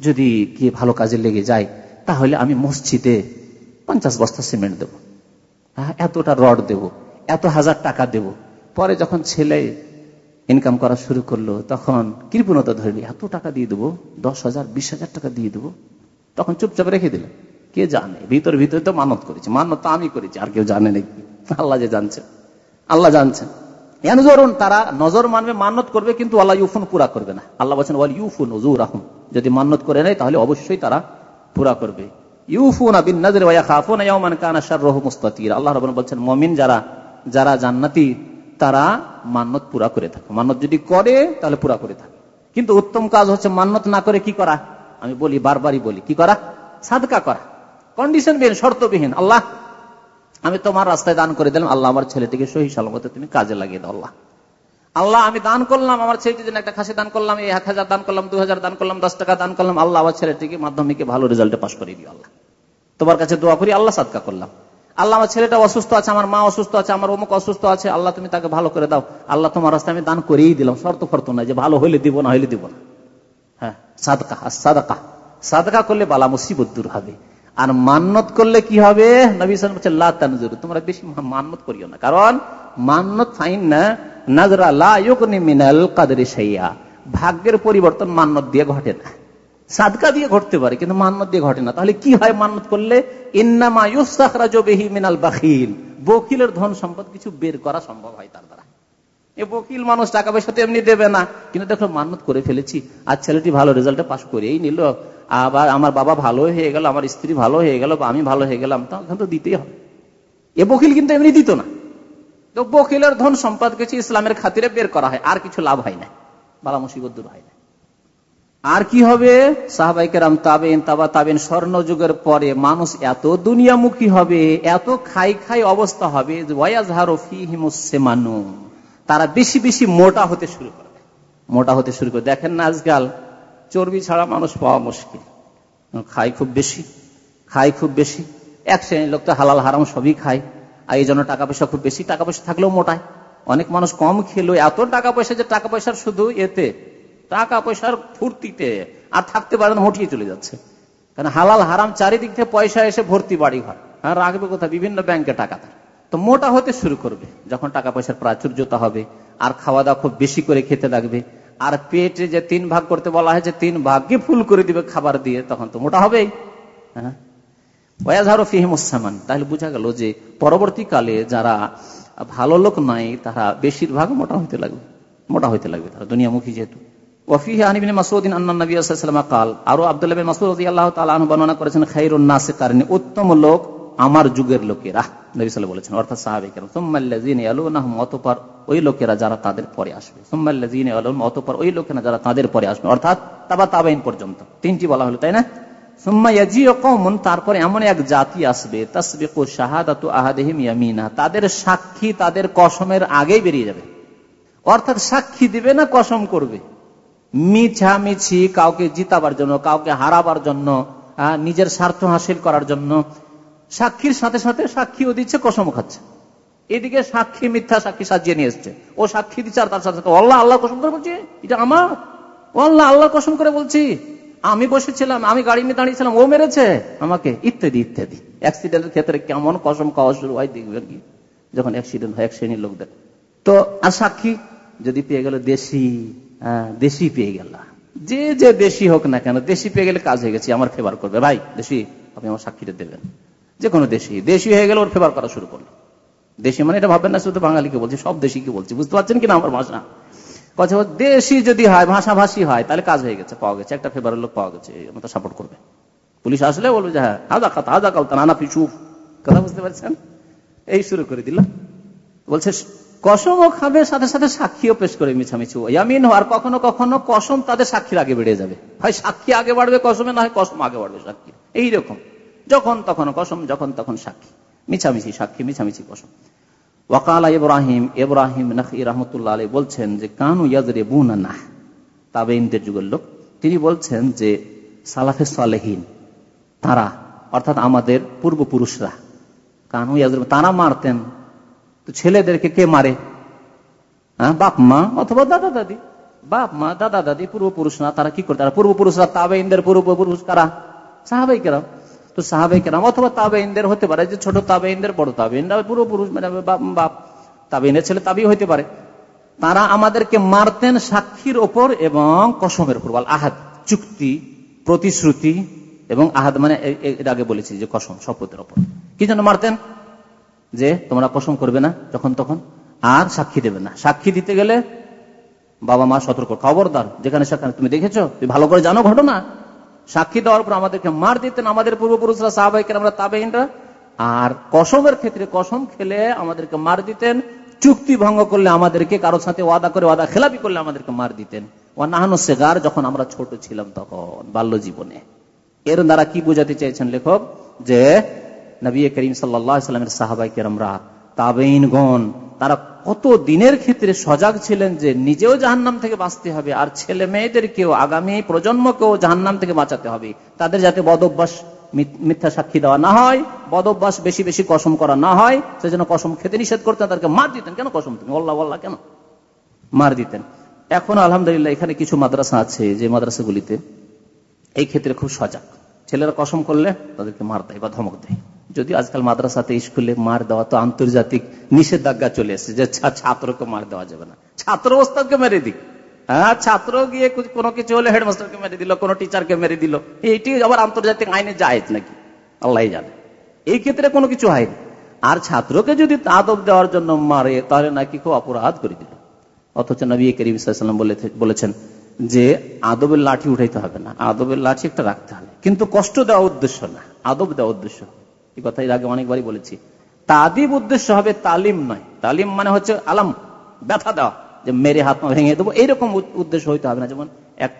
যদি গিয়ে ভালো কাজে লেগে যায়, তাহলে আমি মসজিদে পঞ্চাশ বস্তা সিমেন্ট দেব। হ্যাঁ এতটা রড দেব, এত হাজার টাকা দেব। পরে যখন ছেলে ইনকাম করা শুরু করল, তখন কৃপণতা ধরলি এত টাকা দিয়ে দেবো, দশ হাজার, বিশ হাজার টাকা দিয়ে দেবো। তখন চুপচাপ রেখে দিল কে জানে, ভিতর ভিতরে তো মানত করেছি, মানত তো আমি করেছি, আর কেউ জানে নাকি? আল্লাহ যে জানছে, আল্লাহ জানছেন। এন ধরুন তারা নজর মানবে মান্নত করবে, কিন্তু আল্লাহ ইউফুন পুরা করবে না। আল্লাহ বলছেন, ওয়াল ইউফুন নজুর রাহুন যদি মান্নত করে নেয়, তাহলে অবশ্যই তারা পুরা করবে। ইউফুন আবিন নজর ওয়া খাফুন ইয়াউমান কানা শাররুহু আল্লাহ রাব্বুল বলছেন, মুমিন যারা যারা জান্নাতি তারা মান্নত পুরা করে থাকে। মান্নত যদি করে, তাহলে পুরা করে থাকে। কিন্তু উত্তম কাজ হচ্ছে মান্নত না করে কি করা? আমি বলি, বারবারই বলি, কি করা? সাদকা করা। কন্ডিশনবিহীন, শর্তবিহীন। আল্লাহ, আমি তোমার রাস্তায় দান করে দিলাম। আল্লাহ আমার ছেলেটিকে সহি সালমতে তুমি কাজে লাগিয়ে দাও, আল্লাহ। আল্লাহ, আমি দান করলাম, আমার ছেলেটির জন্য একটা খাসি দান করলাম, এই এক হাজার দান করলাম, দু হাজার দান করলাম, দশ টাকা দান করলাম, আল্লাহ আমার ছেলেটিকে মাধ্যমিকে ভালো রেজাল্টে পাশ করে দিও, আল্লাহ। তোমার কাছে দোয়া করি, আল্লাহ সাদকা করলাম। আল্লাহ, আমার ছেলেটা অসুস্থ আছে, আমার মা অসুস্থ আছে, আমার অমুক অসুস্থ আছে, আল্লাহ, তুমি তাকে ভালো করে দাও। আল্লাহ, তোমার রাস্তায় আমি দান করেই দিলাম, শর্ত ফর্ত নাই যে ভালো হইলে দিব, না হইলে দিব না। হ্যাঁ সাদকা সাদকা। সাদকা করলে বালা মুসিবত দূর হবে। আর মান্নত করলে কি হবে? নবী তোমরা বেশি মান্নত করিও না। কারণ মান্নত ফাইন না, নাজরা ভাগ্যের পরিবর্তন মান্নত দিয়ে ঘটে না। সাদকা দিয়ে ঘটতে পারে, কিন্তু মান্নত দিয়ে ঘটে না। তাহলে কি হয় মান্নত করলে? বাখিল। বকিলের ধন সম্পদ কিছু বের করা সম্ভব হয় তার দ্বারা। এ বকিল মানুষ টাকা পয়সা তো এমনি দেবে না। কিন্তু দেখো, মান্নত করে ফেলেছি। আর ছেলেটি ভালো রেজাল্টে পাশ করেই নিল। আবার আমার বাবা ভালো হয়ে গেল, আমার স্ত্রী ভালো হয়ে গেল বা আমি ভালো হয়ে গেলাম তখন তো দিতেই হবে। এ বকিল কিন্তু এমনি দিত না। তো বকিলের ধন সম্পদ কিছু ইসলামের খাতিরে বের করা হয়, আর কিছু লাভ হয় না। বালা মুসিবত দূর হয় না। আর কি হবে? সাহবাইকেরাম তাবেন তাবা তাবেন স্বর্ণ যুগের পরে মানুষ এত দুনিয়ামুখী হবে, এত খাই খাই অবস্থা হবে তারা বেশি বেশি মোটা হতে শুরু করবে মোটা হতে শুরু করে। দেখেন না আজকাল চর্বি ছাড়া মানুষ পাওয়া মুশকিল। খাই খুব বেশি খাই খুব বেশি। এক শ্রেণির লোক তো হালাল হারাম সবই খায়। আর এই জন্য টাকা পয়সা খুব বেশি। টাকা পয়সা থাকলেও মোটায়। অনেক মানুষ কম খেলো এত টাকা পয়সা যে টাকা পয়সার শুধু এতে টাকা পয়সার ফুর্তিতে আর থাকতে পারে না, হটিয়ে চলে যাচ্ছে। কারণ হালাল হারাম চারিদিক থেকে পয়সা এসে ভর্তি বাড়ি ঘর হ্যাঁ রাখবে কোথায়? বিভিন্ন ব্যাংকে টাকা তো মোটা হতে শুরু করবে। যখন টাকা পয়সার প্রাচুর্যতা হবে, আর খাওয়া দাওয়া খুব বেশি করে খেতে লাগবে, আর পেটে যে তিন ভাগ করতে বলা হয়েছে তিন ভাগকে ফুল করে দিবে খাবার দিয়ে, তখন তো মোটা হবেই। হ্যাঁ? তাহলে বোঝা গেল যে পরবর্তীকালে যারা ভালো লোক নাই, তারা বেশিরভাগ মোটা হইতে লাগবে। মোটা হইতে লাগবে তারা, দুনিয়ামুখী যেহেতু। উত্তম লোক আমার যুগের লোকেরা, নবী বলেছেন, অর্থাৎ অতপর ওই লোকেরা যারা তাদের পরে আসবে সোম্মাল্লাজিন অতপর ওই লোকেরা যারা তাদের পরে আসবে, অর্থাৎ তাবা তাবাইন পর্যন্ত। তিনটি বলা হলো, তাই না? তারপরে এমন এক জাতি আসবে তাদের সাক্ষী তাদের কসমের আগেই বেরিয়ে যাবে। অর্থাৎ সাক্ষী দিবে না, কসম করবে। মিছামিছি কাউকে জিতাবার জন্য, কাউকে হারাবার জন্য নিজের স্বার্থ হাসিল করার জন্য সাক্ষীর সাথে সাথে সাক্ষীও দিচ্ছে, কসম খাচ্ছে। এদিকে সাক্ষী মিথ্যা সাক্ষী সাজিয়ে নিয়ে এসছে। ও সাক্ষী দিচ্ছে আর তার সাথে আল্লাহ আল্লাহ কসম করে বলছি? এটা আমার? ও আল্লাহ আল্লাহ কসম করে বলছি? আমি বসেছিলাম, আমি গাড়ি নিয়ে দাঁড়িয়েছিলাম, ও মেরেছে? আমাকে, ইত্যাদি ইত্যাদি। অ্যাক্সিডেন্টের ক্ষেত্রে কেমন কসম খাওয়া শুরু হয় দেখবেন কি? যখন অ্যাক্সিডেন্ট হয়, এক শ্রেণির লোকদের তো আর সাক্ষী যদি পেয়ে গেল দেশি। দেশি পেয়ে গেল। যে যে দেশি হোক না কেন দেশি পেয়ে গেলে কাজ হয়ে গেছে, আমার ফেভার করবে। ভাই দেশি আপনি আমার সাক্ষীটা দেবেন। যে কোনো দেশি দেশি হয়ে গেলে ওর ফেভার করা শুরু করল। দেশি মানে এটা ভাববেন না, শুধু বাঙালিকে বলছি, সব দেশিকে বলছি? বুঝতে পারছেন কিনা আমার ভাষা? কথা দেশি যদি হয়, ভাষাভাষী হয়, তাহলে কাজ হয়ে গেছে, পাওয়া গেছে। একটা ফেভারের লোক পাওয়া গেছে আমাদের সাপোর্ট করবে। পুলিশ আসলে বলবে যে হ্যাঁ আদা খাতা আদা কালতা, নানা পিছু। কথা বুঝতে পারছেন? এই শুরু করে দিল বলছে কসমও খাবে, সাথে সাথে সাক্ষীও পেশ করে মিছামিছি ইয়ামিন আর কখনো কখনো কসম তাদের সাক্ষীর আগে বেড়ে যাবে। হয় সাক্ষী আগে বাড়বে কসমে, না হয় কসম আগে বাড়বে সাক্ষী। এইরকম যখন তখন কসম, যখন তখন সাক্ষী। মিছামিছি সাক্ষী, মিছামিছি কসম। ওয়াকালা ইব্রাহিম ইব্রাহিম নাকি রহমতুল্লাহ আলী বলছেন যে, কানু ইয়াজরে বুনা না তাবে ইন্দের যুগের লোক। তিনি বলছেন যে, সালাফে সালেহীন, তারা, অর্থাৎ আমাদের পূর্বপুরুষরা, কানু ইয়াজরে তারা মারতেন। তো ছেলেদেরকে কে মারে? হ্যাঁ বাপ, মা অথবা দাদা, দাদি? বাপ, মা, দাদা, দাদি পূর্বপুরুষরা তারা কি করে? তারা পূর্বপুরুষরা তাবে ইন্দের পূর্বপুরুষ কারা? সাহাবাই কেরাম। তো সাহাবে কেরাম অথবা তাবে ইন্দের হতে পারে, যে ছোট তাবে ইন্দের বড় তাবে ইন্দা পূর্বপুরুষ মানে বাপ তাবে ইন্দের ছেলে, তাবি হইতে পারে। তারা আমাদেরকে মারতেন সাক্ষীর ওপর এবং কসমের উপর। বল, আহাদ, চুক্তি, প্রতিশ্রুতি এবং আহাদ মানে এর আগে বলেছি যে কসম, শপথের ওপর। কি জন্য মারতেন? যে তোমরা কসম করবে না যখন তখন, আর সাক্ষী দেবে না। সাক্ষী দিতে গেলে বাবা মা সতর্ক। খবরদার, যেখানে সেখানে। তুমি দেখেছ? তুমি ভালো করে জানো ঘটনা। সাক্ষী দেওয়ার পর আমাদেরকে মার দিতেন আমাদের পূর্বপুরুষরা সাহাবাহিকের আমরা তাবেইনরা। আর কসমের ক্ষেত্রে কসম খেলে আমাদেরকে মার দিতেন, চুক্তি ভঙ্গ করলে আমাদেরকে কারোর সাথে ওয়াদা করে ওয়াদা, খেলাপি করলে আমাদেরকে মার দিতেন। ও নাহানো সেগার, যখন আমরা ছোট ছিলাম তখন বাল্য জীবনে এর দ্বারা কি বোঝাতে চাইছেন লেখক? যে নবী করিম সাল্লামের সাহাবাই কেরমরা তাবেইনগণ তারা কত দিনের ক্ষেত্রে সজাগ ছিলেন যে নিজেও জাহান্নাম থেকে বাঁচতে হবে আর ছেলে মেয়েদেরকেও, আগামী প্রজন্মকেও জাহান্নাম থেকে বাঁচাতে হবে। তাদের যাতে বদ অভ্যাস মিথ্যা সাক্ষী দেওয়া না হয় বদ অভ্যাস বেশি বেশি কসম করা না হয়, সেজন্য কসম খেতে নিষেধ করতেন তাদেরকে মার দিতেন। কেন কসম তুমি? অল্লাহ আল্লাহ, কেন? মার দিতেন। এখন আলহামদুলিল্লাহ এখানে কিছু মাদ্রাসা আছে যে মাদ্রাসাগুলিতে এই ক্ষেত্রে খুব সজাগ। ছেলেরা কসম করলে তাদেরকে মার দেয় বা ধমক দেয়। যদি আজকাল মাদ্রাসাতে স্কুলে মার দেওয়া তো আন্তর্জাতিক নিষেধাজ্ঞা চলে এসেছে যে ছাত্রকে মার দেওয়া যাবে না। ছাত্র ওস্তাদকে মেরে দিক। হ্যাঁ ছাত্র গিয়ে কোনো কিছু হলে হেডমাস্টারকে মেরে দিল, কোনো টিচারকে মেরে দিল। এইটি আবার আন্তর্জাতিক আইনে যায় নাকি? আল্লাহ জানে। এই ক্ষেত্রে কোনো কিছু হয়নি। আর ছাত্রকে যদি আদব দেওয়ার জন্য মারে, তাহলে নাকি খুব অপরাধ করে দিল। অথচ নবী করিম সাল্লাম বলেছেন যে আদবের লাঠি উঠাইতে হবে না। আদবের লাঠি একটা রাখতে হবে। কিন্তু কষ্ট দেওয়া উদ্দেশ্য না, আদব দেওয়া উদ্দেশ্য। এই কথা এর আগে অনেকবারই বলেছি। তাদিব উদ্দেশ্য হবে তালিম নয়। তালিম মানে হচ্ছে আলাম, ব্যথা দেওয়া, যে মেরে হাত পা ভেঙে দেবো। এইরকম উদ্দেশ্য হইতে হবে না। যেমন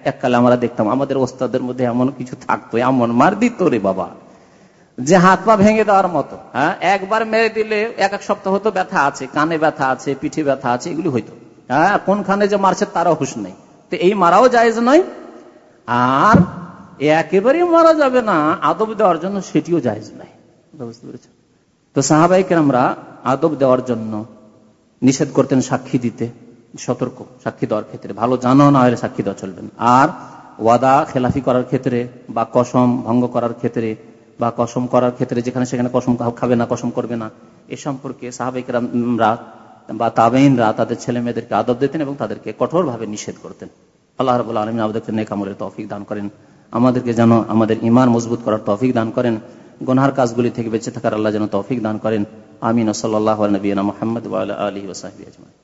এককালে আমরা দেখতাম, আমাদের ওস্তাদের মধ্যে এমন কিছু থাকতো এমন, মার দিত রে বাবা। যে হাত পা ভেঙে দেওয়ার মতো হ্যাঁ? একবার মেরে দিলে এক এক সপ্তাহ হতো ব্যথা আছে, কানে ব্যথা আছে, পিঠে ব্যথা আছে, এগুলি হইতো। হ্যাঁ? কোনখানে যে মারছে তারাও হুশ নেই। তো এই মারাও জায়েজ নয়। আর একেবারেই মারা যাবে না, আদব দেওয়ার জন্য সেটিও জায়েজ নাই। বুঝতে পেরেছেন? তো সাহাবাইকে আমরা আদব দেওয়ার জন্য নিষেধ করতেন সাক্ষী দিতে, সতর্ক সাক্ষী দেওয়ার ক্ষেত্রে। ভালো জানো না হলে সাক্ষী দেওয়া চলবেন আর ওয়াদা খেলাফি করার ক্ষেত্রে বা কসম ভঙ্গ করার ক্ষেত্রে বা কসম করার ক্ষেত্রে যেখানে সেখানে কসম খাবে না, কসম করবে না, এ সম্পর্কে সাহাবাইকরা বা তাবেইনরা তাদের ছেলে মেয়েদেরকে আদব দিতেন এবং তাদেরকে কঠোরভাবে নিষেধ করতেন। আল্লাহ রবুল্লা আলমিন আমাদেরকে নেকামলের তৌফিক দান করেন। আমাদেরকে যেন আমাদের ইমান মজবুত করার তৌফিক দান করেন। গনহার কাজগুলি থেকে বেঁচে থাকার আল্লাহ যেন তৌফিক দান করেন। আমিন। সাল্লাহ নবীনা মোহাম্মদ আলী ওসাহি আজমান